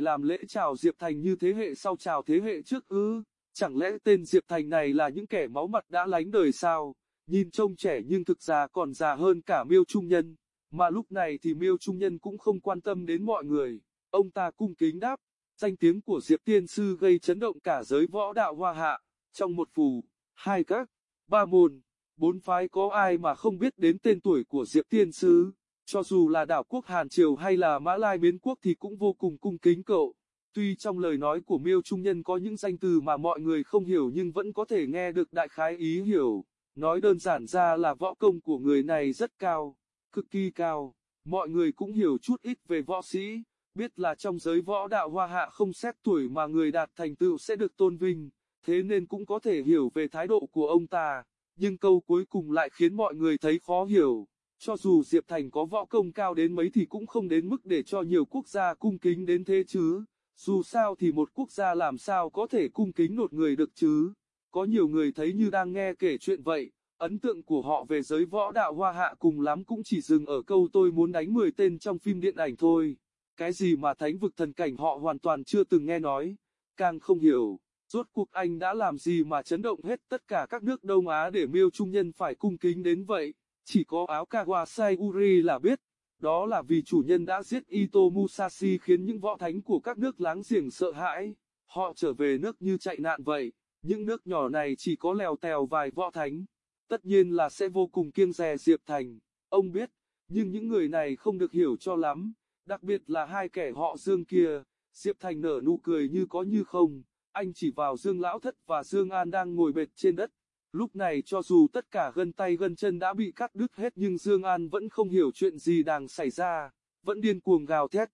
làm lễ chào Diệp Thành như thế hệ sau chào thế hệ trước ư. Chẳng lẽ tên Diệp Thành này là những kẻ máu mặt đã lánh đời sao? Nhìn trông trẻ nhưng thực ra còn già hơn cả miêu trung nhân. Mà lúc này thì miêu trung nhân cũng không quan tâm đến mọi người. Ông ta cung kính đáp. Danh tiếng của Diệp Tiên Sư gây chấn động cả giới võ đạo hoa hạ. Trong một phù, hai các, ba môn, bốn phái có ai mà không biết đến tên tuổi của Diệp Tiên Sư. Cho dù là đảo quốc Hàn Triều hay là Mã Lai Miến Quốc thì cũng vô cùng cung kính cậu. Tuy trong lời nói của Miêu Trung Nhân có những danh từ mà mọi người không hiểu nhưng vẫn có thể nghe được đại khái ý hiểu. Nói đơn giản ra là võ công của người này rất cao, cực kỳ cao. Mọi người cũng hiểu chút ít về võ sĩ, biết là trong giới võ đạo hoa hạ không xét tuổi mà người đạt thành tựu sẽ được tôn vinh, thế nên cũng có thể hiểu về thái độ của ông ta. Nhưng câu cuối cùng lại khiến mọi người thấy khó hiểu. Cho dù Diệp Thành có võ công cao đến mấy thì cũng không đến mức để cho nhiều quốc gia cung kính đến thế chứ. Dù sao thì một quốc gia làm sao có thể cung kính một người được chứ. Có nhiều người thấy như đang nghe kể chuyện vậy, ấn tượng của họ về giới võ đạo hoa hạ cùng lắm cũng chỉ dừng ở câu tôi muốn đánh 10 tên trong phim điện ảnh thôi. Cái gì mà thánh vực thần cảnh họ hoàn toàn chưa từng nghe nói, càng không hiểu. Rốt cuộc anh đã làm gì mà chấn động hết tất cả các nước Đông Á để miêu trung nhân phải cung kính đến vậy. Chỉ có áo Kawasai Uri là biết, đó là vì chủ nhân đã giết Ito Musashi khiến những võ thánh của các nước láng giềng sợ hãi. Họ trở về nước như chạy nạn vậy, những nước nhỏ này chỉ có lèo tèo vài võ thánh. Tất nhiên là sẽ vô cùng kiêng dè Diệp Thành, ông biết, nhưng những người này không được hiểu cho lắm, đặc biệt là hai kẻ họ Dương kia. Diệp Thành nở nụ cười như có như không, anh chỉ vào Dương Lão Thất và Dương An đang ngồi bệt trên đất, Lúc này cho dù tất cả gân tay gân chân đã bị cắt đứt hết nhưng Dương An vẫn không hiểu chuyện gì đang xảy ra, vẫn điên cuồng gào thét.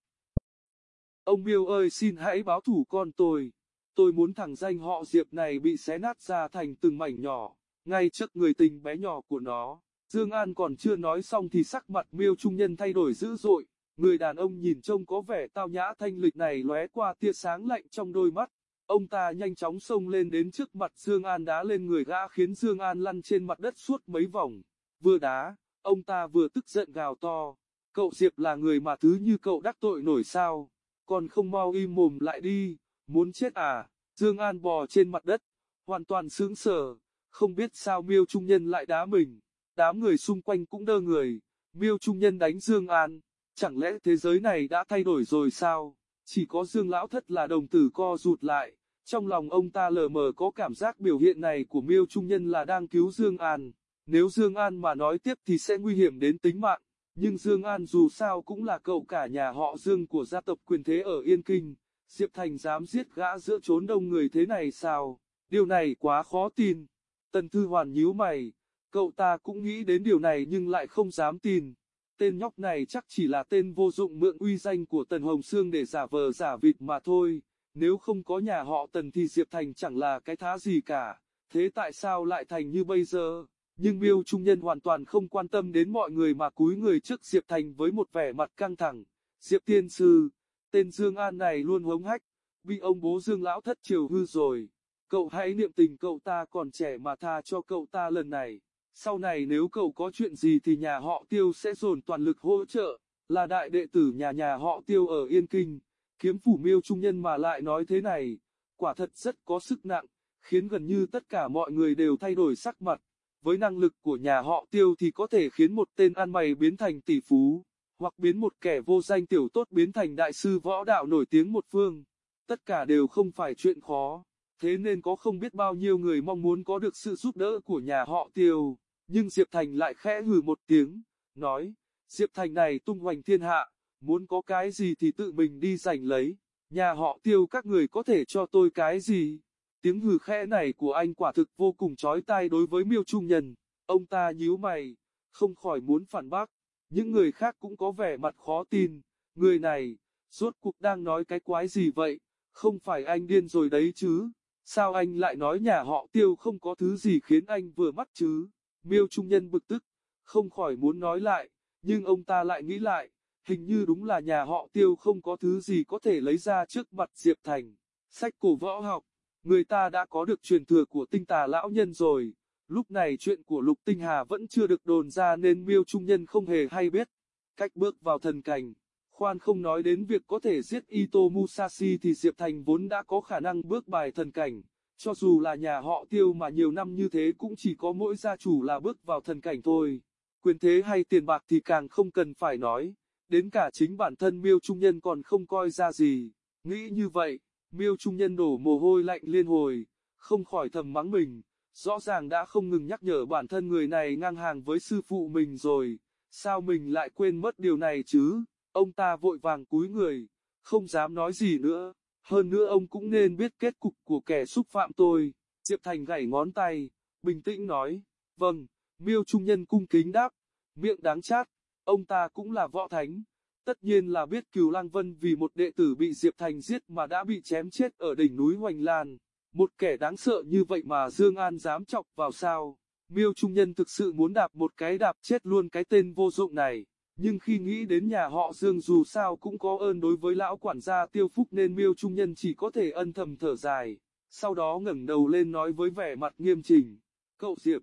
Ông Miêu ơi xin hãy báo thủ con tôi. Tôi muốn thằng danh họ Diệp này bị xé nát ra thành từng mảnh nhỏ, ngay trước người tình bé nhỏ của nó. Dương An còn chưa nói xong thì sắc mặt Miêu Trung Nhân thay đổi dữ dội, người đàn ông nhìn trông có vẻ tao nhã thanh lịch này lóe qua tia sáng lạnh trong đôi mắt, Ông ta nhanh chóng xông lên đến trước mặt Dương An đá lên người gã khiến Dương An lăn trên mặt đất suốt mấy vòng. Vừa đá, ông ta vừa tức giận gào to. Cậu Diệp là người mà thứ như cậu đắc tội nổi sao? Còn không mau im mồm lại đi, muốn chết à? Dương An bò trên mặt đất, hoàn toàn sững sờ, không biết sao Miêu Trung Nhân lại đá mình. Đám người xung quanh cũng đơ người, Miêu Trung Nhân đánh Dương An, chẳng lẽ thế giới này đã thay đổi rồi sao? Chỉ có Dương Lão Thất là đồng tử co rụt lại, trong lòng ông ta lờ mờ có cảm giác biểu hiện này của Miêu Trung Nhân là đang cứu Dương An. Nếu Dương An mà nói tiếp thì sẽ nguy hiểm đến tính mạng. Nhưng Dương An dù sao cũng là cậu cả nhà họ Dương của gia tộc quyền thế ở Yên Kinh. Diệp Thành dám giết gã giữa chốn đông người thế này sao? Điều này quá khó tin. Tần Thư Hoàn nhíu mày. Cậu ta cũng nghĩ đến điều này nhưng lại không dám tin. Tên nhóc này chắc chỉ là tên vô dụng mượn uy danh của Tần Hồng Sương để giả vờ giả vịt mà thôi. Nếu không có nhà họ Tần thì Diệp Thành chẳng là cái thá gì cả, thế tại sao lại thành như bây giờ? Nhưng Miêu Trung Nhân hoàn toàn không quan tâm đến mọi người mà cúi người trước Diệp Thành với một vẻ mặt căng thẳng. Diệp Tiên Sư, tên Dương An này luôn hống hách, bị ông bố Dương Lão thất chiều hư rồi. Cậu hãy niệm tình cậu ta còn trẻ mà tha cho cậu ta lần này. Sau này nếu cậu có chuyện gì thì nhà họ Tiêu sẽ dồn toàn lực hỗ trợ, là đại đệ tử nhà nhà họ Tiêu ở Yên Kinh kiếm phủ miêu trung nhân mà lại nói thế này, quả thật rất có sức nặng, khiến gần như tất cả mọi người đều thay đổi sắc mặt. Với năng lực của nhà họ tiêu thì có thể khiến một tên ăn mày biến thành tỷ phú, hoặc biến một kẻ vô danh tiểu tốt biến thành đại sư võ đạo nổi tiếng một phương. Tất cả đều không phải chuyện khó, thế nên có không biết bao nhiêu người mong muốn có được sự giúp đỡ của nhà họ tiêu, nhưng Diệp Thành lại khẽ hừ một tiếng, nói, Diệp Thành này tung hoành thiên hạ, muốn có cái gì thì tự mình đi giành lấy, nhà họ tiêu các người có thể cho tôi cái gì? Tiếng hừ khẽ này của anh quả thực vô cùng chói tai đối với miêu trung nhân, ông ta nhíu mày, không khỏi muốn phản bác, những người khác cũng có vẻ mặt khó tin, người này, rốt cuộc đang nói cái quái gì vậy, không phải anh điên rồi đấy chứ, sao anh lại nói nhà họ tiêu không có thứ gì khiến anh vừa mắt chứ, miêu trung nhân bực tức, không khỏi muốn nói lại, nhưng ông ta lại nghĩ lại, hình như đúng là nhà họ tiêu không có thứ gì có thể lấy ra trước mặt Diệp Thành. Sách cổ võ học, người ta đã có được truyền thừa của tinh tà lão nhân rồi. Lúc này chuyện của Lục Tinh Hà vẫn chưa được đồn ra nên miêu trung nhân không hề hay biết. Cách bước vào thần cảnh, khoan không nói đến việc có thể giết Ito Musashi thì Diệp Thành vốn đã có khả năng bước bài thần cảnh. Cho dù là nhà họ tiêu mà nhiều năm như thế cũng chỉ có mỗi gia chủ là bước vào thần cảnh thôi. Quyền thế hay tiền bạc thì càng không cần phải nói đến cả chính bản thân miêu trung nhân còn không coi ra gì. Nghĩ như vậy, miêu trung nhân đổ mồ hôi lạnh liên hồi, không khỏi thầm mắng mình, rõ ràng đã không ngừng nhắc nhở bản thân người này ngang hàng với sư phụ mình rồi, sao mình lại quên mất điều này chứ, ông ta vội vàng cúi người, không dám nói gì nữa, hơn nữa ông cũng nên biết kết cục của kẻ xúc phạm tôi, Diệp Thành gảy ngón tay, bình tĩnh nói, vâng, miêu trung nhân cung kính đáp, miệng đáng chát, Ông ta cũng là võ thánh, tất nhiên là biết Cửu Lang Vân vì một đệ tử bị Diệp Thành giết mà đã bị chém chết ở đỉnh núi Hoành Lan. Một kẻ đáng sợ như vậy mà Dương An dám chọc vào sao? Miêu Trung Nhân thực sự muốn đạp một cái đạp chết luôn cái tên vô dụng này. Nhưng khi nghĩ đến nhà họ Dương dù sao cũng có ơn đối với lão quản gia Tiêu Phúc nên Miêu Trung Nhân chỉ có thể ân thầm thở dài. Sau đó ngẩng đầu lên nói với vẻ mặt nghiêm chỉnh. Cậu Diệp,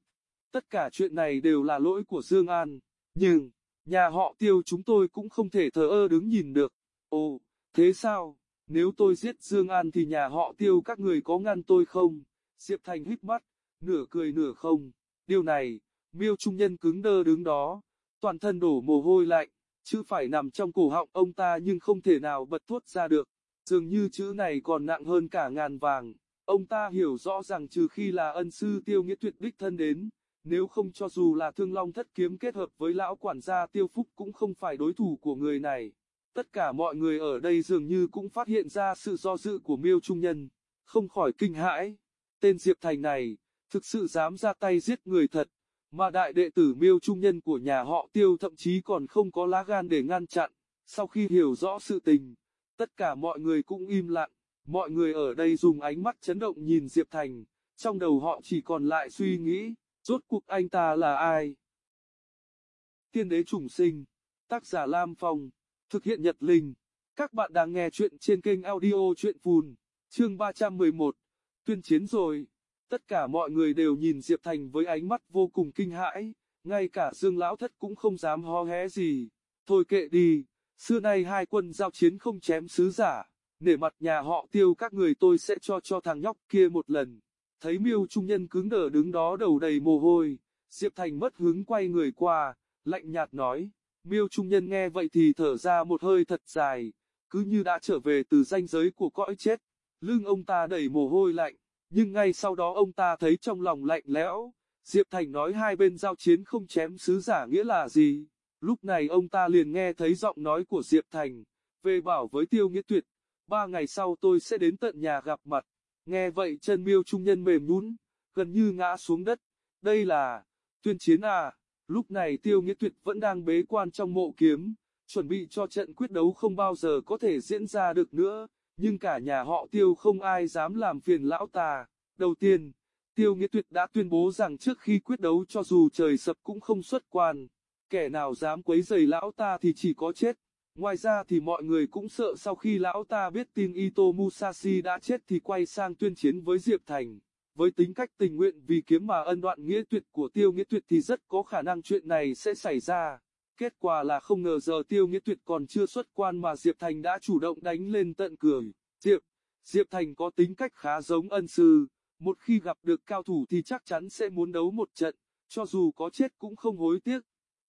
tất cả chuyện này đều là lỗi của Dương An. Nhưng, Nhà họ tiêu chúng tôi cũng không thể thờ ơ đứng nhìn được. Ồ, thế sao? Nếu tôi giết Dương An thì nhà họ tiêu các người có ngăn tôi không? Diệp Thành hít mắt, nửa cười nửa không. Điều này, miêu trung nhân cứng đơ đứng đó, toàn thân đổ mồ hôi lạnh, chứ phải nằm trong cổ họng ông ta nhưng không thể nào bật thốt ra được. Dường như chữ này còn nặng hơn cả ngàn vàng. Ông ta hiểu rõ rằng trừ khi là ân sư tiêu nghĩa tuyệt đích thân đến, nếu không cho dù là thương long thất kiếm kết hợp với lão quản gia tiêu phúc cũng không phải đối thủ của người này. Tất cả mọi người ở đây dường như cũng phát hiện ra sự do dự của miêu trung nhân, không khỏi kinh hãi. Tên Diệp Thành này, thực sự dám ra tay giết người thật, mà đại đệ tử miêu trung nhân của nhà họ tiêu thậm chí còn không có lá gan để ngăn chặn. Sau khi hiểu rõ sự tình, tất cả mọi người cũng im lặng, mọi người ở đây dùng ánh mắt chấn động nhìn Diệp Thành, trong đầu họ chỉ còn lại suy nghĩ. Rốt cuộc anh ta là ai? Tiên đế trùng sinh, tác giả Lam Phong, thực hiện Nhật Linh. Các bạn đang nghe chuyện trên kênh audio chuyện phùn, chương 311, tuyên chiến rồi. Tất cả mọi người đều nhìn Diệp Thành với ánh mắt vô cùng kinh hãi, ngay cả Dương Lão Thất cũng không dám ho hé gì. Thôi kệ đi, xưa nay hai quân giao chiến không chém sứ giả, nể mặt nhà họ tiêu các người tôi sẽ cho cho thằng nhóc kia một lần. Thấy miêu trung nhân cứng đờ đứng đó đầu đầy mồ hôi, Diệp Thành mất hứng quay người qua, lạnh nhạt nói, miêu trung nhân nghe vậy thì thở ra một hơi thật dài, cứ như đã trở về từ ranh giới của cõi chết, lưng ông ta đầy mồ hôi lạnh, nhưng ngay sau đó ông ta thấy trong lòng lạnh lẽo, Diệp Thành nói hai bên giao chiến không chém sứ giả nghĩa là gì, lúc này ông ta liền nghe thấy giọng nói của Diệp Thành, về bảo với Tiêu Nghĩa Tuyệt, ba ngày sau tôi sẽ đến tận nhà gặp mặt. Nghe vậy chân miêu trung nhân mềm nhún, gần như ngã xuống đất. Đây là, tuyên chiến à, lúc này tiêu nghĩa tuyệt vẫn đang bế quan trong mộ kiếm, chuẩn bị cho trận quyết đấu không bao giờ có thể diễn ra được nữa, nhưng cả nhà họ tiêu không ai dám làm phiền lão ta. Đầu tiên, tiêu nghĩa tuyệt đã tuyên bố rằng trước khi quyết đấu cho dù trời sập cũng không xuất quan, kẻ nào dám quấy rầy lão ta thì chỉ có chết. Ngoài ra thì mọi người cũng sợ sau khi lão ta biết tin Ito Musashi đã chết thì quay sang tuyên chiến với Diệp Thành. Với tính cách tình nguyện vì kiếm mà ân đoạn nghĩa tuyệt của Tiêu Nghĩa Tuyệt thì rất có khả năng chuyện này sẽ xảy ra. Kết quả là không ngờ giờ Tiêu Nghĩa Tuyệt còn chưa xuất quan mà Diệp Thành đã chủ động đánh lên tận cửa. Diệp, Diệp Thành có tính cách khá giống ân sư, một khi gặp được cao thủ thì chắc chắn sẽ muốn đấu một trận, cho dù có chết cũng không hối tiếc.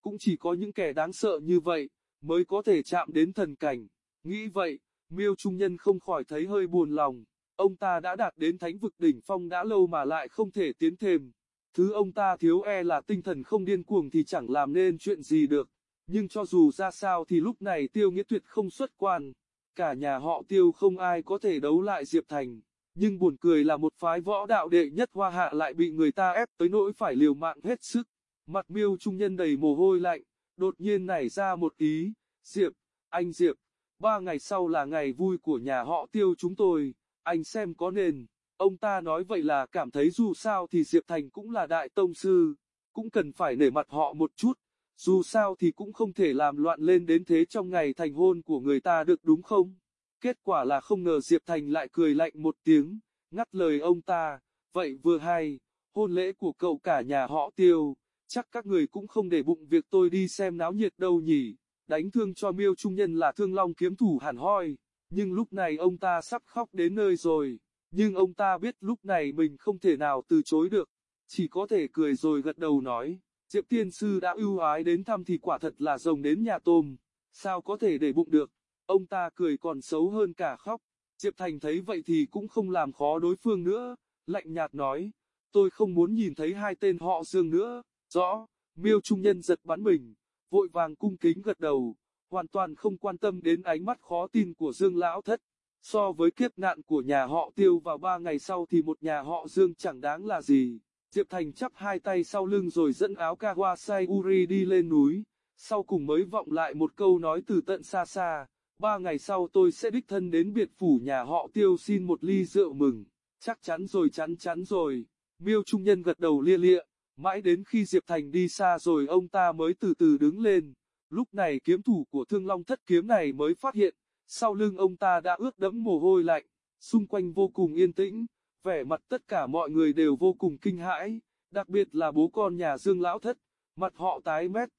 Cũng chỉ có những kẻ đáng sợ như vậy, mới có thể chạm đến thần cảnh. Nghĩ vậy, miêu trung nhân không khỏi thấy hơi buồn lòng. Ông ta đã đạt đến thánh vực đỉnh phong đã lâu mà lại không thể tiến thêm. Thứ ông ta thiếu e là tinh thần không điên cuồng thì chẳng làm nên chuyện gì được. Nhưng cho dù ra sao thì lúc này tiêu nghĩa tuyệt không xuất quan. Cả nhà họ tiêu không ai có thể đấu lại Diệp Thành. Nhưng buồn cười là một phái võ đạo đệ nhất hoa hạ lại bị người ta ép tới nỗi phải liều mạng hết sức. Mặt miêu trung nhân đầy mồ hôi lạnh, đột nhiên nảy ra một ý. Diệp, anh Diệp, ba ngày sau là ngày vui của nhà họ tiêu chúng tôi, anh xem có nên. Ông ta nói vậy là cảm thấy dù sao thì Diệp Thành cũng là đại tông sư, cũng cần phải nể mặt họ một chút, dù sao thì cũng không thể làm loạn lên đến thế trong ngày thành hôn của người ta được đúng không? Kết quả là không ngờ Diệp Thành lại cười lạnh một tiếng, ngắt lời ông ta, vậy vừa hay, hôn lễ của cậu cả nhà họ tiêu, chắc các người cũng không để bụng việc tôi đi xem náo nhiệt đâu nhỉ, đánh thương cho miêu trung nhân là thương long kiếm thủ hẳn hoi, nhưng lúc này ông ta sắp khóc đến nơi rồi, nhưng ông ta biết lúc này mình không thể nào từ chối được, chỉ có thể cười rồi gật đầu nói, Diệp Tiên Sư đã ưu ái đến thăm thì quả thật là rồng đến nhà tôm, sao có thể để bụng được. Ông ta cười còn xấu hơn cả khóc. Diệp Thành thấy vậy thì cũng không làm khó đối phương nữa, lạnh nhạt nói, tôi không muốn nhìn thấy hai tên họ Dương nữa, rõ, miêu trung nhân giật bắn mình, vội vàng cung kính gật đầu, hoàn toàn không quan tâm đến ánh mắt khó tin của Dương Lão Thất. So với kiếp nạn của nhà họ tiêu vào ba ngày sau thì một nhà họ Dương chẳng đáng là gì. Diệp Thành chắp hai tay sau lưng rồi dẫn áo Kawasai Uri đi lên núi, sau cùng mới vọng lại một câu nói từ tận xa xa, ba ngày sau tôi sẽ đích thân đến biệt phủ nhà họ tiêu xin một ly rượu mừng. Chắc chắn rồi chắn chắn rồi. Miêu Trung Nhân gật đầu lia lịa, mãi đến khi Diệp Thành đi xa rồi ông ta mới từ từ đứng lên. Lúc này kiếm thủ của thương long thất kiếm này mới phát hiện, sau lưng ông ta đã ướt đẫm mồ hôi lạnh, xung quanh vô cùng yên tĩnh, vẻ mặt tất cả mọi người đều vô cùng kinh hãi, đặc biệt là bố con nhà Dương Lão Thất, mặt họ tái mét.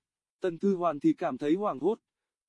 Tần Thư Hoàn thì cảm thấy hoảng hốt.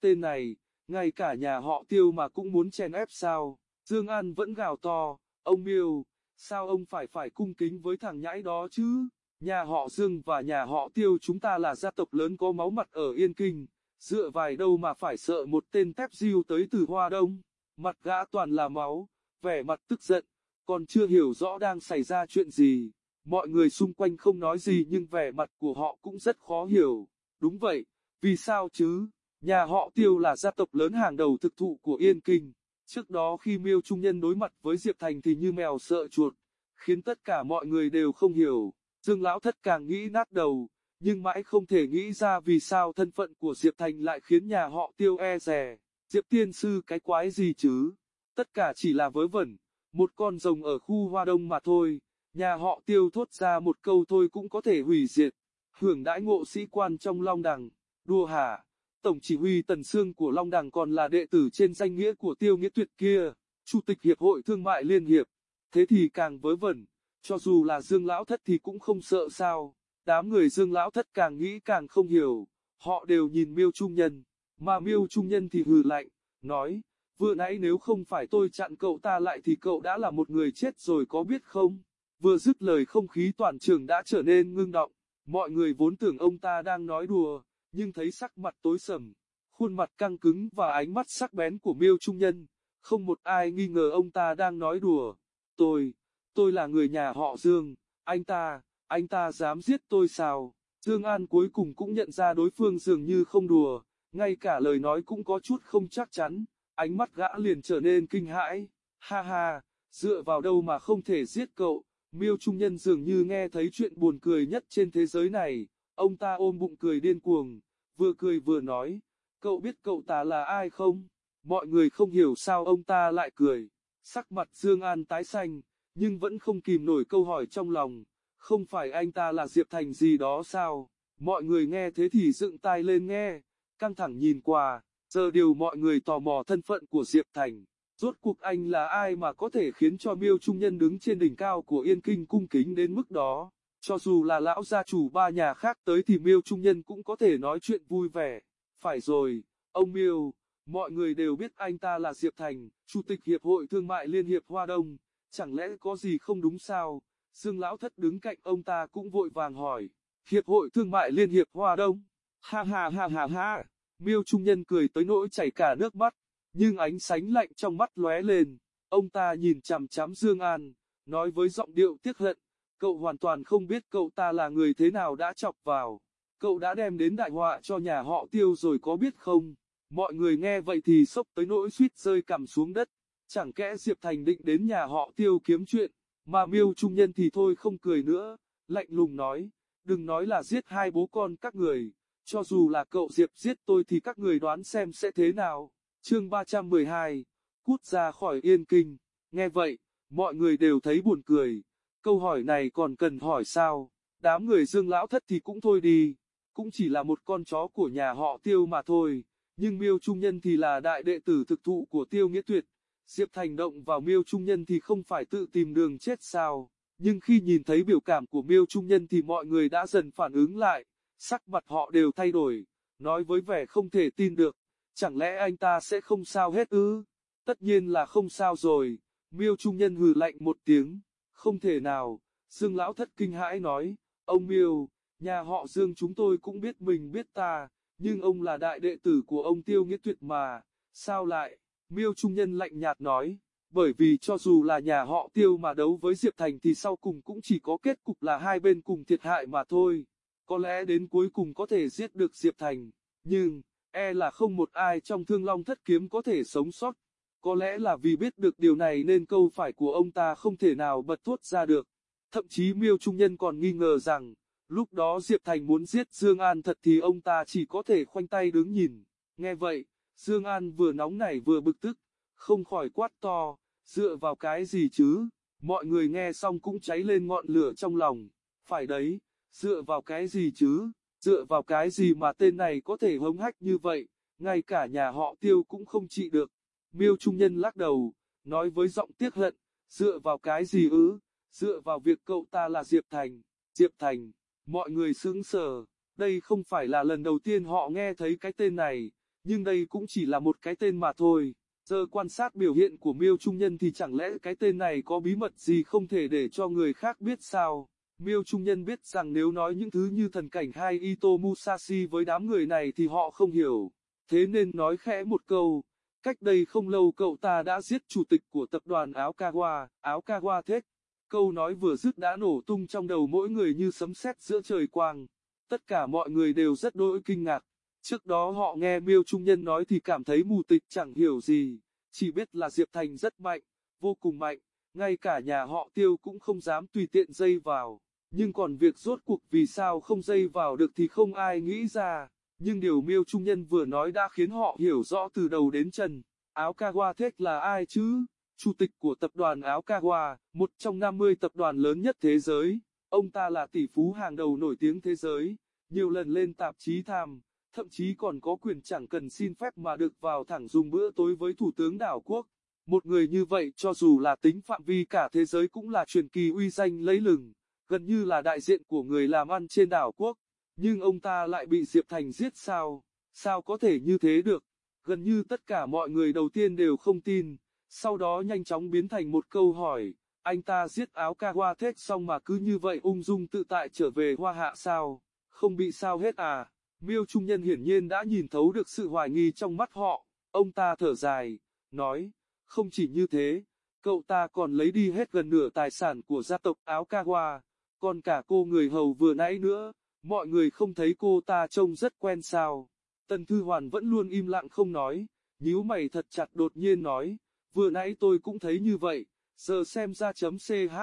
Tên này, ngay cả nhà họ tiêu mà cũng muốn chèn ép sao, Dương An vẫn gào to, ông miêu, sao ông phải phải cung kính với thằng nhãi đó chứ, nhà họ Dương và nhà họ tiêu chúng ta là gia tộc lớn có máu mặt ở Yên Kinh, dựa vài đâu mà phải sợ một tên tép diêu tới từ Hoa Đông, mặt gã toàn là máu, vẻ mặt tức giận, còn chưa hiểu rõ đang xảy ra chuyện gì, mọi người xung quanh không nói gì nhưng vẻ mặt của họ cũng rất khó hiểu, đúng vậy, vì sao chứ? Nhà họ Tiêu là gia tộc lớn hàng đầu thực thụ của Yên Kinh. Trước đó khi Miêu Trung Nhân đối mặt với Diệp Thành thì như mèo sợ chuột, khiến tất cả mọi người đều không hiểu. Dương Lão Thất càng nghĩ nát đầu, nhưng mãi không thể nghĩ ra vì sao thân phận của Diệp Thành lại khiến nhà họ Tiêu e rè. Diệp Tiên Sư cái quái gì chứ? Tất cả chỉ là vớ vẩn, một con rồng ở khu Hoa Đông mà thôi. Nhà họ Tiêu thốt ra một câu thôi cũng có thể hủy diệt. Hưởng đãi ngộ sĩ quan trong Long Đằng. Đùa hả? Tổng chỉ huy Tần Sương của Long Đằng còn là đệ tử trên danh nghĩa của Tiêu Nghĩa Tuyệt kia, Chủ tịch Hiệp hội Thương mại Liên Hiệp. Thế thì càng vớ vẩn, cho dù là Dương Lão Thất thì cũng không sợ sao. Đám người Dương Lão Thất càng nghĩ càng không hiểu, họ đều nhìn Miêu Trung Nhân, mà Miêu Trung Nhân thì hừ lạnh, nói, vừa nãy nếu không phải tôi chặn cậu ta lại thì cậu đã là một người chết rồi có biết không? Vừa dứt lời không khí toàn trường đã trở nên ngưng động, mọi người vốn tưởng ông ta đang nói đùa, nhưng thấy sắc mặt tối sầm, khuôn mặt căng cứng và ánh mắt sắc bén của miêu trung nhân, không một ai nghi ngờ ông ta đang nói đùa. Tôi, tôi là người nhà họ Dương, anh ta, anh ta dám giết tôi sao? Dương An cuối cùng cũng nhận ra đối phương dường như không đùa, ngay cả lời nói cũng có chút không chắc chắn, ánh mắt gã liền trở nên kinh hãi. Ha ha, dựa vào đâu mà không thể giết cậu? Miêu Trung Nhân dường như nghe thấy chuyện buồn cười nhất trên thế giới này, Ông ta ôm bụng cười điên cuồng, vừa cười vừa nói, cậu biết cậu ta là ai không? Mọi người không hiểu sao ông ta lại cười. Sắc mặt Dương An tái xanh, nhưng vẫn không kìm nổi câu hỏi trong lòng, không phải anh ta là Diệp Thành gì đó sao? Mọi người nghe thế thì dựng tai lên nghe, căng thẳng nhìn qua, giờ điều mọi người tò mò thân phận của Diệp Thành. Rốt cuộc anh là ai mà có thể khiến cho miêu trung nhân đứng trên đỉnh cao của Yên Kinh cung kính đến mức đó? Cho dù là lão gia chủ ba nhà khác tới thì Miêu Trung Nhân cũng có thể nói chuyện vui vẻ. Phải rồi, ông Miêu, mọi người đều biết anh ta là Diệp Thành, Chủ tịch Hiệp hội Thương mại Liên hiệp Hoa Đông, chẳng lẽ có gì không đúng sao? Dương Lão Thất đứng cạnh ông ta cũng vội vàng hỏi, Hiệp hội Thương mại Liên hiệp Hoa Đông, ha ha ha ha ha, miêu trung nhân cười tới nỗi chảy cả nước mắt, nhưng ánh sánh lạnh trong mắt lóe lên, ông ta nhìn chằm chằm Dương An, nói với giọng điệu tiếc hận, cậu hoàn toàn không biết cậu ta là người thế nào đã chọc vào, cậu đã đem đến đại họa cho nhà họ tiêu rồi có biết không? Mọi người nghe vậy thì sốc tới nỗi suýt rơi cằm xuống đất, chẳng kẽ Diệp Thành định đến nhà họ tiêu kiếm chuyện, mà miêu trung nhân thì thôi không cười nữa, lạnh lùng nói, đừng nói là giết hai bố con các người, cho dù là cậu Diệp giết tôi thì các người đoán xem sẽ thế nào. Chương 312, cút ra khỏi yên kinh, nghe vậy, mọi người đều thấy buồn cười, câu hỏi này còn cần hỏi sao, đám người dương lão thất thì cũng thôi đi, cũng chỉ là một con chó của nhà họ tiêu mà thôi, nhưng miêu trung nhân thì là đại đệ tử thực thụ của tiêu nghĩa tuyệt, Diệp Thành động vào miêu trung nhân thì không phải tự tìm đường chết sao, nhưng khi nhìn thấy biểu cảm của miêu trung nhân thì mọi người đã dần phản ứng lại, sắc mặt họ đều thay đổi, nói với vẻ không thể tin được, chẳng lẽ anh ta sẽ không sao hết ư? Tất nhiên là không sao rồi, miêu trung nhân hừ lạnh một tiếng, không thể nào, Dương Lão Thất kinh hãi nói, ông miêu, nhà họ Dương chúng tôi cũng biết mình biết ta, nhưng ông là đại đệ tử của ông Tiêu Nghĩa Tuyệt mà, sao lại? Miêu Trung Nhân lạnh nhạt nói, bởi vì cho dù là nhà họ Tiêu mà đấu với Diệp Thành thì sau cùng cũng chỉ có kết cục là hai bên cùng thiệt hại mà thôi. Có lẽ đến cuối cùng có thể giết được Diệp Thành, nhưng, e là không một ai trong thương long thất kiếm có thể sống sót. Có lẽ là vì biết được điều này nên câu phải của ông ta không thể nào bật thốt ra được. Thậm chí Miêu Trung Nhân còn nghi ngờ rằng, lúc đó Diệp Thành muốn giết Dương An thật thì ông ta chỉ có thể khoanh tay đứng nhìn. Nghe vậy, Dương An vừa nóng nảy vừa bực tức, không khỏi quát to, dựa vào cái gì chứ? Mọi người nghe xong cũng cháy lên ngọn lửa trong lòng. Phải đấy, dựa vào cái gì chứ? Dựa vào cái gì mà tên này có thể hống hách như vậy? Ngay cả nhà họ tiêu cũng không trị được. Miêu Trung Nhân lắc đầu, nói với giọng tiếc hận, dựa vào cái gì ư? Dựa vào việc cậu ta là Diệp Thành. Diệp Thành, mọi người sững sờ. Đây không phải là lần đầu tiên họ nghe thấy cái tên này nhưng đây cũng chỉ là một cái tên mà thôi. Giờ quan sát biểu hiện của Miêu Trung Nhân thì chẳng lẽ cái tên này có bí mật gì không thể để cho người khác biết sao? Miêu Trung Nhân biết rằng nếu nói những thứ như thần cảnh hay Ito Musashi với đám người này thì họ không hiểu. Thế nên nói khẽ một câu, cách đây không lâu cậu ta đã giết chủ tịch của tập đoàn áo Kawa, áo Kawa Thết. Câu nói vừa dứt đã nổ tung trong đầu mỗi người như sấm sét giữa trời quang. Tất cả mọi người đều rất đỗi kinh ngạc. Trước đó họ nghe miêu trung nhân nói thì cảm thấy mù tịch chẳng hiểu gì, chỉ biết là Diệp Thành rất mạnh, vô cùng mạnh, ngay cả nhà họ tiêu cũng không dám tùy tiện dây vào. Nhưng còn việc rốt cuộc vì sao không dây vào được thì không ai nghĩ ra. Nhưng điều miêu trung nhân vừa nói đã khiến họ hiểu rõ từ đầu đến chân. Áo Kawa Thết là ai chứ? Chủ tịch của tập đoàn Áo Kawa, một trong 50 tập đoàn lớn nhất thế giới. Ông ta là tỷ phú hàng đầu nổi tiếng thế giới, nhiều lần lên tạp chí tham thậm chí còn có quyền chẳng cần xin phép mà được vào thẳng dùng bữa tối với Thủ tướng đảo quốc. Một người như vậy cho dù là tính phạm vi cả thế giới cũng là truyền kỳ uy danh lấy lừng, gần như là đại diện của người làm ăn trên đảo quốc. Nhưng ông ta lại bị Diệp Thành giết sao? Sao có thể như thế được? Gần như tất cả mọi người đầu tiên đều không tin, sau đó nhanh chóng biến thành một câu hỏi, anh ta giết áo ca hoa thết xong mà cứ như vậy ung dung tự tại trở về hoa hạ sao? Không bị sao hết à? Miêu Trung Nhân hiển nhiên đã nhìn thấu được sự hoài nghi trong mắt họ, ông ta thở dài, nói, không chỉ như thế, cậu ta còn lấy đi hết gần nửa tài sản của gia tộc áo Kawa, còn cả cô người hầu vừa nãy nữa, mọi người không thấy cô ta trông rất quen sao. Tần Thư Hoàn vẫn luôn im lặng không nói, nhíu mày thật chặt đột nhiên nói, vừa nãy tôi cũng thấy như vậy, giờ xem ra chấm CH,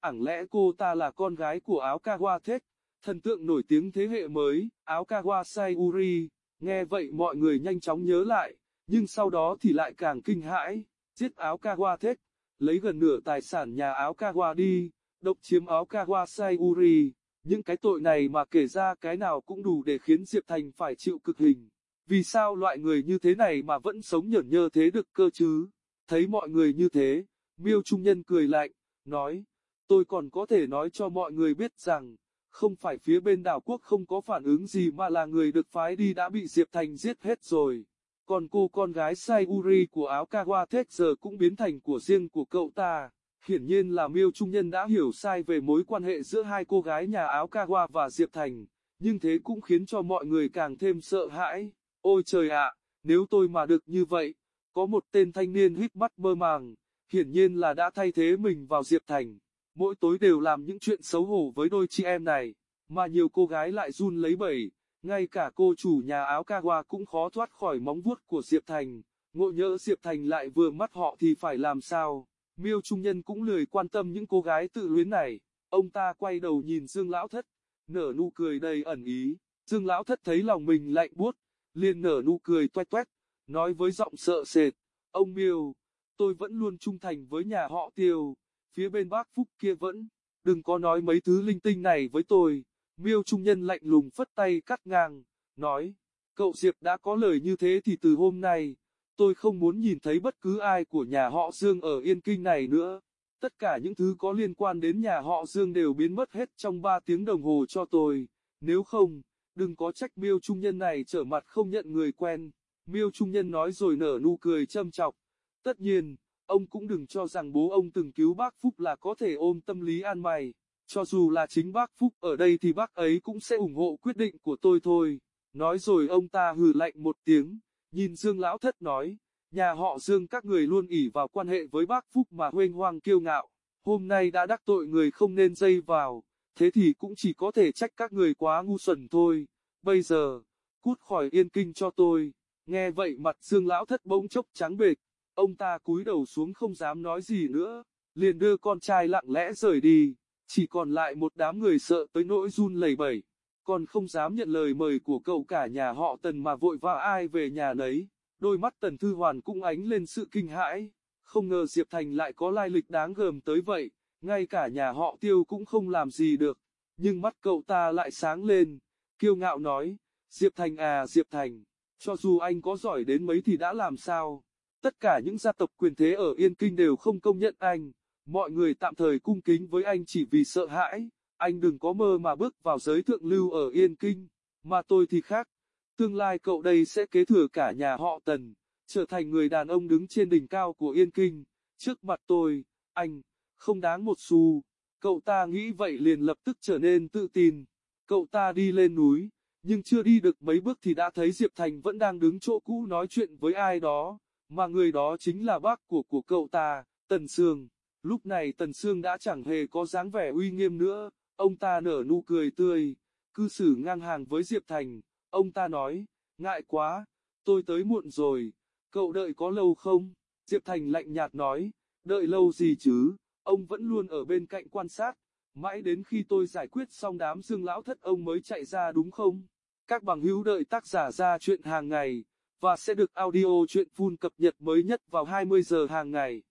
ẳng lẽ cô ta là con gái của áo Kawa Thết thần tượng nổi tiếng thế hệ mới, áo Kawasai Uri, nghe vậy mọi người nhanh chóng nhớ lại, nhưng sau đó thì lại càng kinh hãi, giết áo Kawa Thết, lấy gần nửa tài sản nhà áo Kawa đi, độc chiếm áo Kawasai Uri, những cái tội này mà kể ra cái nào cũng đủ để khiến Diệp Thành phải chịu cực hình. Vì sao loại người như thế này mà vẫn sống nhởn nhơ thế được cơ chứ? Thấy mọi người như thế, miêu trung nhân cười lạnh, nói, tôi còn có thể nói cho mọi người biết rằng, không phải phía bên đảo quốc không có phản ứng gì mà là người được phái đi đã bị Diệp Thành giết hết rồi. Còn cô con gái Sayuri của áo Kawa Thết giờ cũng biến thành của riêng của cậu ta. Hiển nhiên là Miêu Trung Nhân đã hiểu sai về mối quan hệ giữa hai cô gái nhà áo Kawa và Diệp Thành, nhưng thế cũng khiến cho mọi người càng thêm sợ hãi. Ôi trời ạ, nếu tôi mà được như vậy, có một tên thanh niên hít mắt mơ màng, hiển nhiên là đã thay thế mình vào Diệp Thành. Mỗi tối đều làm những chuyện xấu hổ với đôi chị em này, mà nhiều cô gái lại run lấy bẩy, ngay cả cô chủ nhà áo Kawa cũng khó thoát khỏi móng vuốt của Diệp Thành. Ngộ nhỡ Diệp Thành lại vừa mắt họ thì phải làm sao? Miêu Trung Nhân cũng lười quan tâm những cô gái tự luyến này. Ông ta quay đầu nhìn Dương Lão Thất, nở nụ cười đầy ẩn ý. Dương Lão Thất thấy lòng mình lạnh buốt, liền nở nụ cười toét toét, nói với giọng sợ sệt. Ông Miêu, tôi vẫn luôn trung thành với nhà họ Tiêu, phía bên bác Phúc kia vẫn, đừng có nói mấy thứ linh tinh này với tôi. Miêu Trung Nhân lạnh lùng phất tay cắt ngang, nói, cậu Diệp đã có lời như thế thì từ hôm nay, tôi không muốn nhìn thấy bất cứ ai của nhà họ Dương ở Yên Kinh này nữa. Tất cả những thứ có liên quan đến nhà họ Dương đều biến mất hết trong 3 tiếng đồng hồ cho tôi, nếu không, đừng có trách Miêu Trung Nhân này trở mặt không nhận người quen. Miêu Trung Nhân nói rồi nở nụ cười châm chọc. Tất nhiên, ông cũng đừng cho rằng bố ông từng cứu bác Phúc là có thể ôm tâm lý an mày. Cho dù là chính bác Phúc ở đây thì bác ấy cũng sẽ ủng hộ quyết định của tôi thôi. Nói rồi ông ta hừ lạnh một tiếng, nhìn Dương Lão Thất nói, nhà họ Dương các người luôn ỉ vào quan hệ với bác Phúc mà huênh hoang kiêu ngạo. Hôm nay đã đắc tội người không nên dây vào, thế thì cũng chỉ có thể trách các người quá ngu xuẩn thôi. Bây giờ, cút khỏi yên kinh cho tôi. Nghe vậy mặt Dương Lão Thất bỗng chốc trắng bệch, ông ta cúi đầu xuống không dám nói gì nữa, liền đưa con trai lặng lẽ rời đi. Chỉ còn lại một đám người sợ tới nỗi run lẩy bẩy, còn không dám nhận lời mời của cậu cả nhà họ Tần mà vội vã ai về nhà nấy. Đôi mắt Tần Thư Hoàn cũng ánh lên sự kinh hãi, không ngờ Diệp Thành lại có lai lịch đáng gờm tới vậy, ngay cả nhà họ Tiêu cũng không làm gì được. Nhưng mắt cậu ta lại sáng lên, kiêu ngạo nói, Diệp Thành à Diệp Thành, cho dù anh có giỏi đến mấy thì đã làm sao? Tất cả những gia tộc quyền thế ở Yên Kinh đều không công nhận anh. Mọi người tạm thời cung kính với anh chỉ vì sợ hãi, anh đừng có mơ mà bước vào giới thượng lưu ở Yên Kinh, mà tôi thì khác. Tương lai cậu đây sẽ kế thừa cả nhà họ Tần, trở thành người đàn ông đứng trên đỉnh cao của Yên Kinh. Trước mặt tôi, anh, không đáng một xu. Cậu ta nghĩ vậy liền lập tức trở nên tự tin. Cậu ta đi lên núi, nhưng chưa đi được mấy bước thì đã thấy Diệp Thành vẫn đang đứng chỗ cũ nói chuyện với ai đó, mà người đó chính là bác của của cậu ta, Tần Sương. Lúc này Tần Sương đã chẳng hề có dáng vẻ uy nghiêm nữa, ông ta nở nụ cười tươi, cư xử ngang hàng với Diệp Thành, ông ta nói, ngại quá, tôi tới muộn rồi, cậu đợi có lâu không? Diệp Thành lạnh nhạt nói, đợi lâu gì chứ, ông vẫn luôn ở bên cạnh quan sát, mãi đến khi tôi giải quyết xong đám dương lão thất ông mới chạy ra đúng không? Các bằng hữu đợi tác giả ra chuyện hàng ngày, và sẽ được audio truyện full cập nhật mới nhất vào 20 giờ hàng ngày.